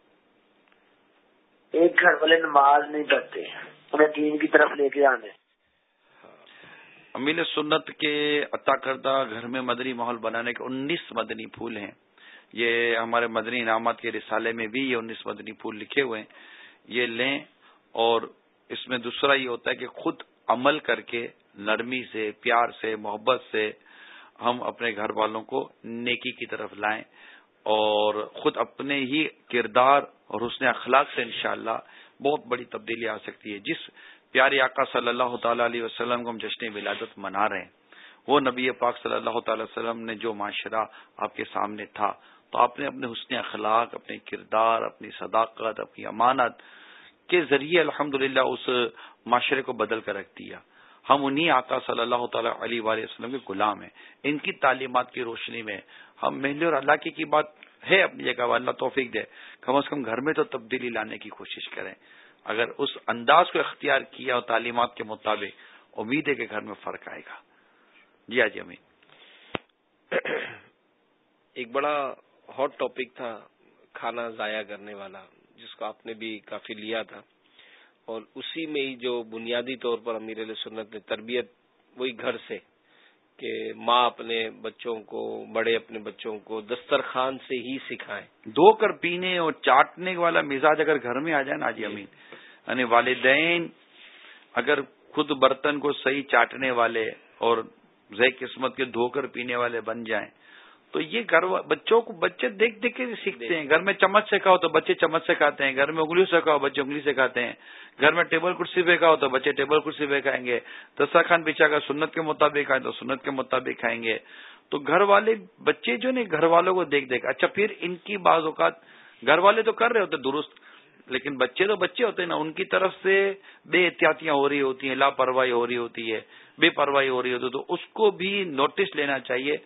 ایک گھر والے نماز نہیں پڑھتے انہیں دین کی طرف لے کے آنے امیل سنت کے عطا کردہ گھر میں مدنی ماحول بنانے کے انیس مدنی پھول ہیں۔ یہ ہمارے مدنی انعامات کے رسالے میں بھی یہ انیس مدنی پھول لکھے ہوئے ہیں۔ یہ لیں اور اس میں دوسرا یہ ہوتا ہے کہ خود عمل کر کے نرمی سے، پیار سے، محبت سے ہم اپنے گھر والوں کو نیکی کی طرف لائیں اور خود اپنے ہی کردار اور حسن اخلاق سے انشاءاللہ بہت بڑی تبدیلی آ سکتی ہے۔ جس پیاری آقا صلی اللہ تعالی علیہ وسلم کو ہم جشن ولادت منا رہے ہیں، وہ نبی پاک صلی اللہ تعالی وسلم نے جو معاشرہ آپ کے سامنے تھا، تو آپ نے اپنے حسن اخلاق، اپنے کردار، اپنی صداقت، اپنی امانت کے ذریعے الحمد اس معاشرے کو بدل کر رکھ دیا۔ ہم انہی آقا صلی اللہ تعالی علیہ وسلم کے غلام ہیں۔ ان کی تعلیمات کی روشنی میں ہم محل اور اللہ کی بات ہے اپنی جگہ اللہ توفیق دے۔ کم از کم گھر میں تو تبدیلی لانے کی کوشش کریں۔ اگر اس انداز کو اختیار کیا اور تعلیمات کے مطابق، امید ہے کہ گھر میں فرق آئے گا۔ جی آج امین۔ ایک بڑا ہاٹ ٹاپک تھا کھانا ضائع کرنے والا۔ جس کو آپ نے بھی کافی لیا تھا۔ اور اسی میں ہی جو بنیادی طور پر امیر علیہ سنت نے تربیت وہی گھر سے کہ ماں اپنے بچوں کو بڑے اپنے بچوں کو دسترخوان سے ہی سکھائیں۔ دھو کر پینے اور چاٹنے والا مزاج اگر گھر میں آ جائے نا جی۔ امین یعنی والدین اگر خود برتن کو صحیح چاٹنے والے اور زی قسمت کے دھو کر پینے والے بن جائیں تو یہ گھر بچوں کو بچے دیکھ دیکھ کے سیکھتے ہیں۔ گھر میں چمچ سے کھاؤ تو بچے چمچ سے کھاتے ہیں۔ گھر میں انگلی سے کھاؤ، بچے انگلی سے کھاتے ہیں۔ گھر میں ٹیبل کرسی پہ کھاؤ تو بچے ٹیبل کرسی پہ کھائیں گے۔ دسترخوان بچا کر سنت کے مطابق کھائیں تو سنت کے مطابق کھائیں گے۔ تو گھر والے بچے جو نہیں، گھر والوں کو دیکھ دیکھ۔ اچھا پھر ان کی بعض اوقات گھر والے تو کر رہے ہوتے درست، لیکن بچے تو بچے ہوتے ہیں نا۔ ان کی طرف سے بے احتیاطیاں ہو رہی ہوتی ہیں، لاپرواہی ہو رہی ہوتی ہے، بے پرواہی ہو رہی ہوتی ہے۔ تو اس کو بھی نوٹس لینا چاہیے۔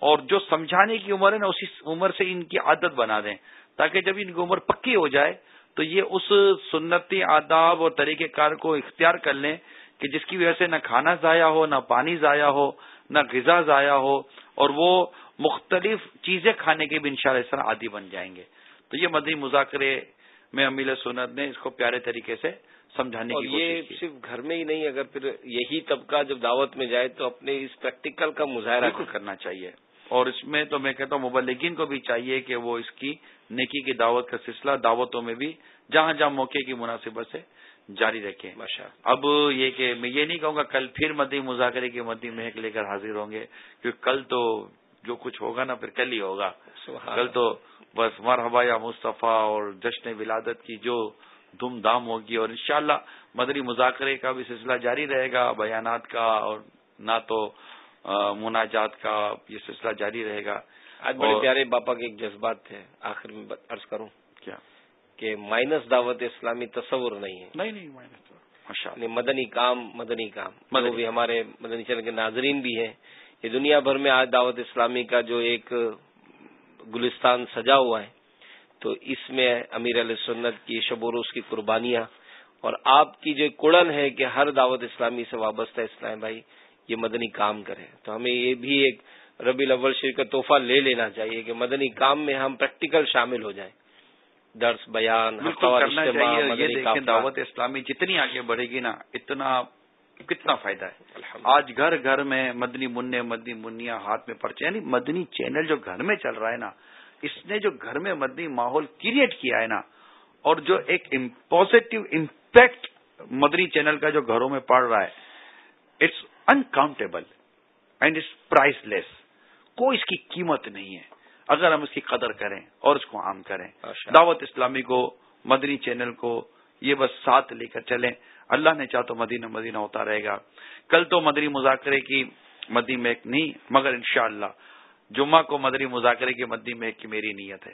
اور جو سمجھانے کی عمر ہے نا، اسی عمر سے ان کی عادت بنا دیں۔ تاکہ جب ان کی عمر پکی ہو جائے، تو یہ اس سنتی، آداب اور طریقہ کار کو اختیار کر لیں کہ جس کی وجہ سے نہ کھانا ضائع ہو، نہ پانی ضائع ہو، نہ غذا ضائع ہو، اور وہ مختلف چیزیں کھانے کے بھی ان شاء اللہ عادی بن جائیں گے۔ تو یہ مدنی مذاکرے میں امیل سنت نے اس کو پیارے طریقے سے سمجھانے کی یہ صرف گھر میں ہی نہیں اگر پھر یہی طبقہ جب دعوت میں جائے تو اپنے اس پریکٹیکل کا مظاہرہ کرنا چاہیے۔ اور اس میں تو میں کہتا ہوں مبلگین کو بھی چاہیے کہ وہ اس کی نیکی کی دعوت کا سلسلہ دعوتوں میں بھی جہاں جہاں موقع کی مناسبت سے جاری رکھیں اب یہ کہ میں یہ نہیں کہوں گا کل پھر مدی مذاکرے کی مدی مہک لے کر حاضر ہوں گے کیونکہ کل تو جو کچھ ہوگا نا پھر کل ہی ہوگا۔ کل تو بس مرحبا یا مصطفیٰ اور جشن ولادت کی جو دھوم دھام ہوگی اور انشاءاللہ مدری مذاکرے کا بھی سلسلہ جاری رہے گا بیانات کا اور نہ تو مناجات کا یہ سلسلہ جاری رہے گا۔ آج بڑے پیارے باپا کے ایک جذبات تھے آخر میں عرض کروں کیا؟ کہ مائنس دعوت اسلامی تصور نہیں ہے۔ نہیں نہیں مائنس یعنی مدنی کام مدنی کام۔ جو بھی ہمارے مدنی چینل کے ناظرین بھی ہیں یہ دنیا بھر میں آج دعوت اسلامی کا جو ایک گلستان سجا ہوا ہے تو اس میں امیر علیہ سنت کی شب و روز کی قربانیاں اور آپ کی جو کڑن ہے کہ ہر دعوت اسلامی سے وابستہ اسلام بھائی یہ مدنی کام کرے تو ہمیں یہ بھی ایک ربی الاول شریف کا تحفہ لے لینا چاہیے کہ مدنی کام میں ہم پریکٹیکل شامل ہو جائیں۔ درس بیان کرنا چاہیے دعوت اسلامی جتنی آگے بڑھے گی نا اتنا کتنا فائدہ ہے۔ آج گھر گھر میں مدنی منع مدنی منیا ہاتھ میں پرچے یعنی مدنی چینل جو گھر میں چل رہا ہے نا اس نے جو گھر میں مدنی ماحول کریٹ کیا ہے نا اور جو ایک پازیٹو امپیکٹ مدنی چینل کا جو گھروں میں پڑ رہا ہے it's uncountable and it's priceless کوئی اس کی قیمت نہیں ہے۔ اگر ہم اس کی قدر کریں اور اس کو عام کریں۔ دعوت اسلامی کو مدنی چینل کو یہ بس ساتھ لے کر چلیں۔ اللہ نے چاہ تو مدینہ مدینہ ہوتا رہے گا۔ کل تو مدنی مذاکرے کی مدی میں ایک نہیں مگر انشاءاللہ جمعہ کو مدنی مذاکرے کی مدی میں ایک کی میری نیت ہے۔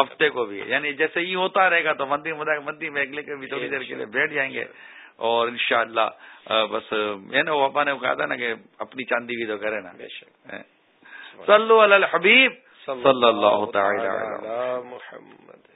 ہفتے کو بھی یعنی جیسے یہ ہوتا رہے گا تو مدی مدی میں ایک لے کے بھی تھوڑی دیر کے لیے بیٹھ جائیں گے۔ اور انشاءاللہ بس یہ نا پاپا نے کہا تھا نا کہ اپنی چاندی بھی تو کرے نا۔ صلو علی الحبیب۔ صلی اللہ تعالی محمد۔